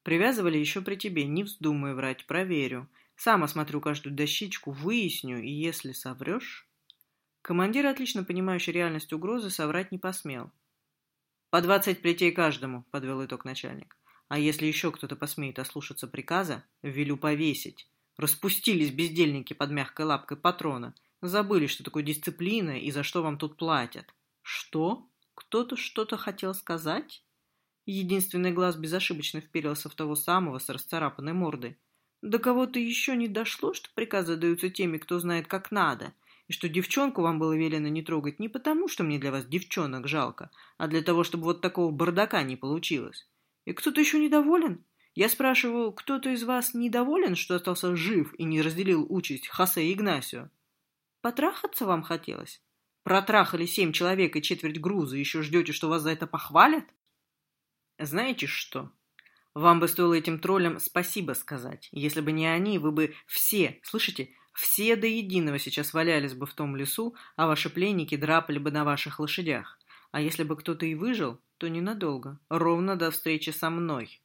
Привязывали еще при тебе, не вздумай врать, проверю. Сам осмотрю каждую дощечку, выясню, и если соврешь... Командир, отлично понимающий реальность угрозы, соврать не посмел. «По двадцать плетей каждому», — подвел итог начальник. «А если еще кто-то посмеет ослушаться приказа, велю повесить. Распустились бездельники под мягкой лапкой патрона. Забыли, что такое дисциплина и за что вам тут платят. Что? Кто-то что-то хотел сказать? Единственный глаз безошибочно вперился в того самого с расцарапанной мордой. До кого-то еще не дошло, что приказы даются теми, кто знает, как надо, и что девчонку вам было велено не трогать не потому, что мне для вас девчонок жалко, а для того, чтобы вот такого бардака не получилось. И кто-то еще недоволен? Я спрашиваю, кто-то из вас недоволен, что остался жив и не разделил участь Хосе и Игнасио? Потрахаться вам хотелось? Протрахали семь человек и четверть груза, еще ждете, что вас за это похвалят? Знаете что? Вам бы стоило этим троллям спасибо сказать. Если бы не они, вы бы все, слышите, все до единого сейчас валялись бы в том лесу, а ваши пленники драпали бы на ваших лошадях. А если бы кто-то и выжил, то ненадолго, ровно до встречи со мной.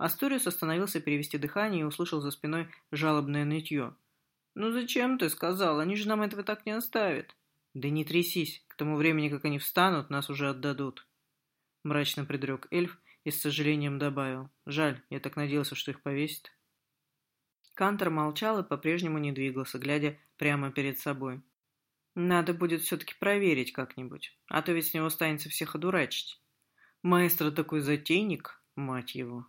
Асториус остановился перевести дыхание и услышал за спиной жалобное нытье. «Ну зачем ты сказал? Они же нам этого так не оставят». «Да не трясись. К тому времени, как они встанут, нас уже отдадут». Мрачно предрек эльф и с сожалением добавил. «Жаль, я так надеялся, что их повесят». Кантор молчал и по-прежнему не двигался, глядя прямо перед собой. «Надо будет все-таки проверить как-нибудь, а то ведь с него останется всех одурачить. Маэстро такой затейник, мать его».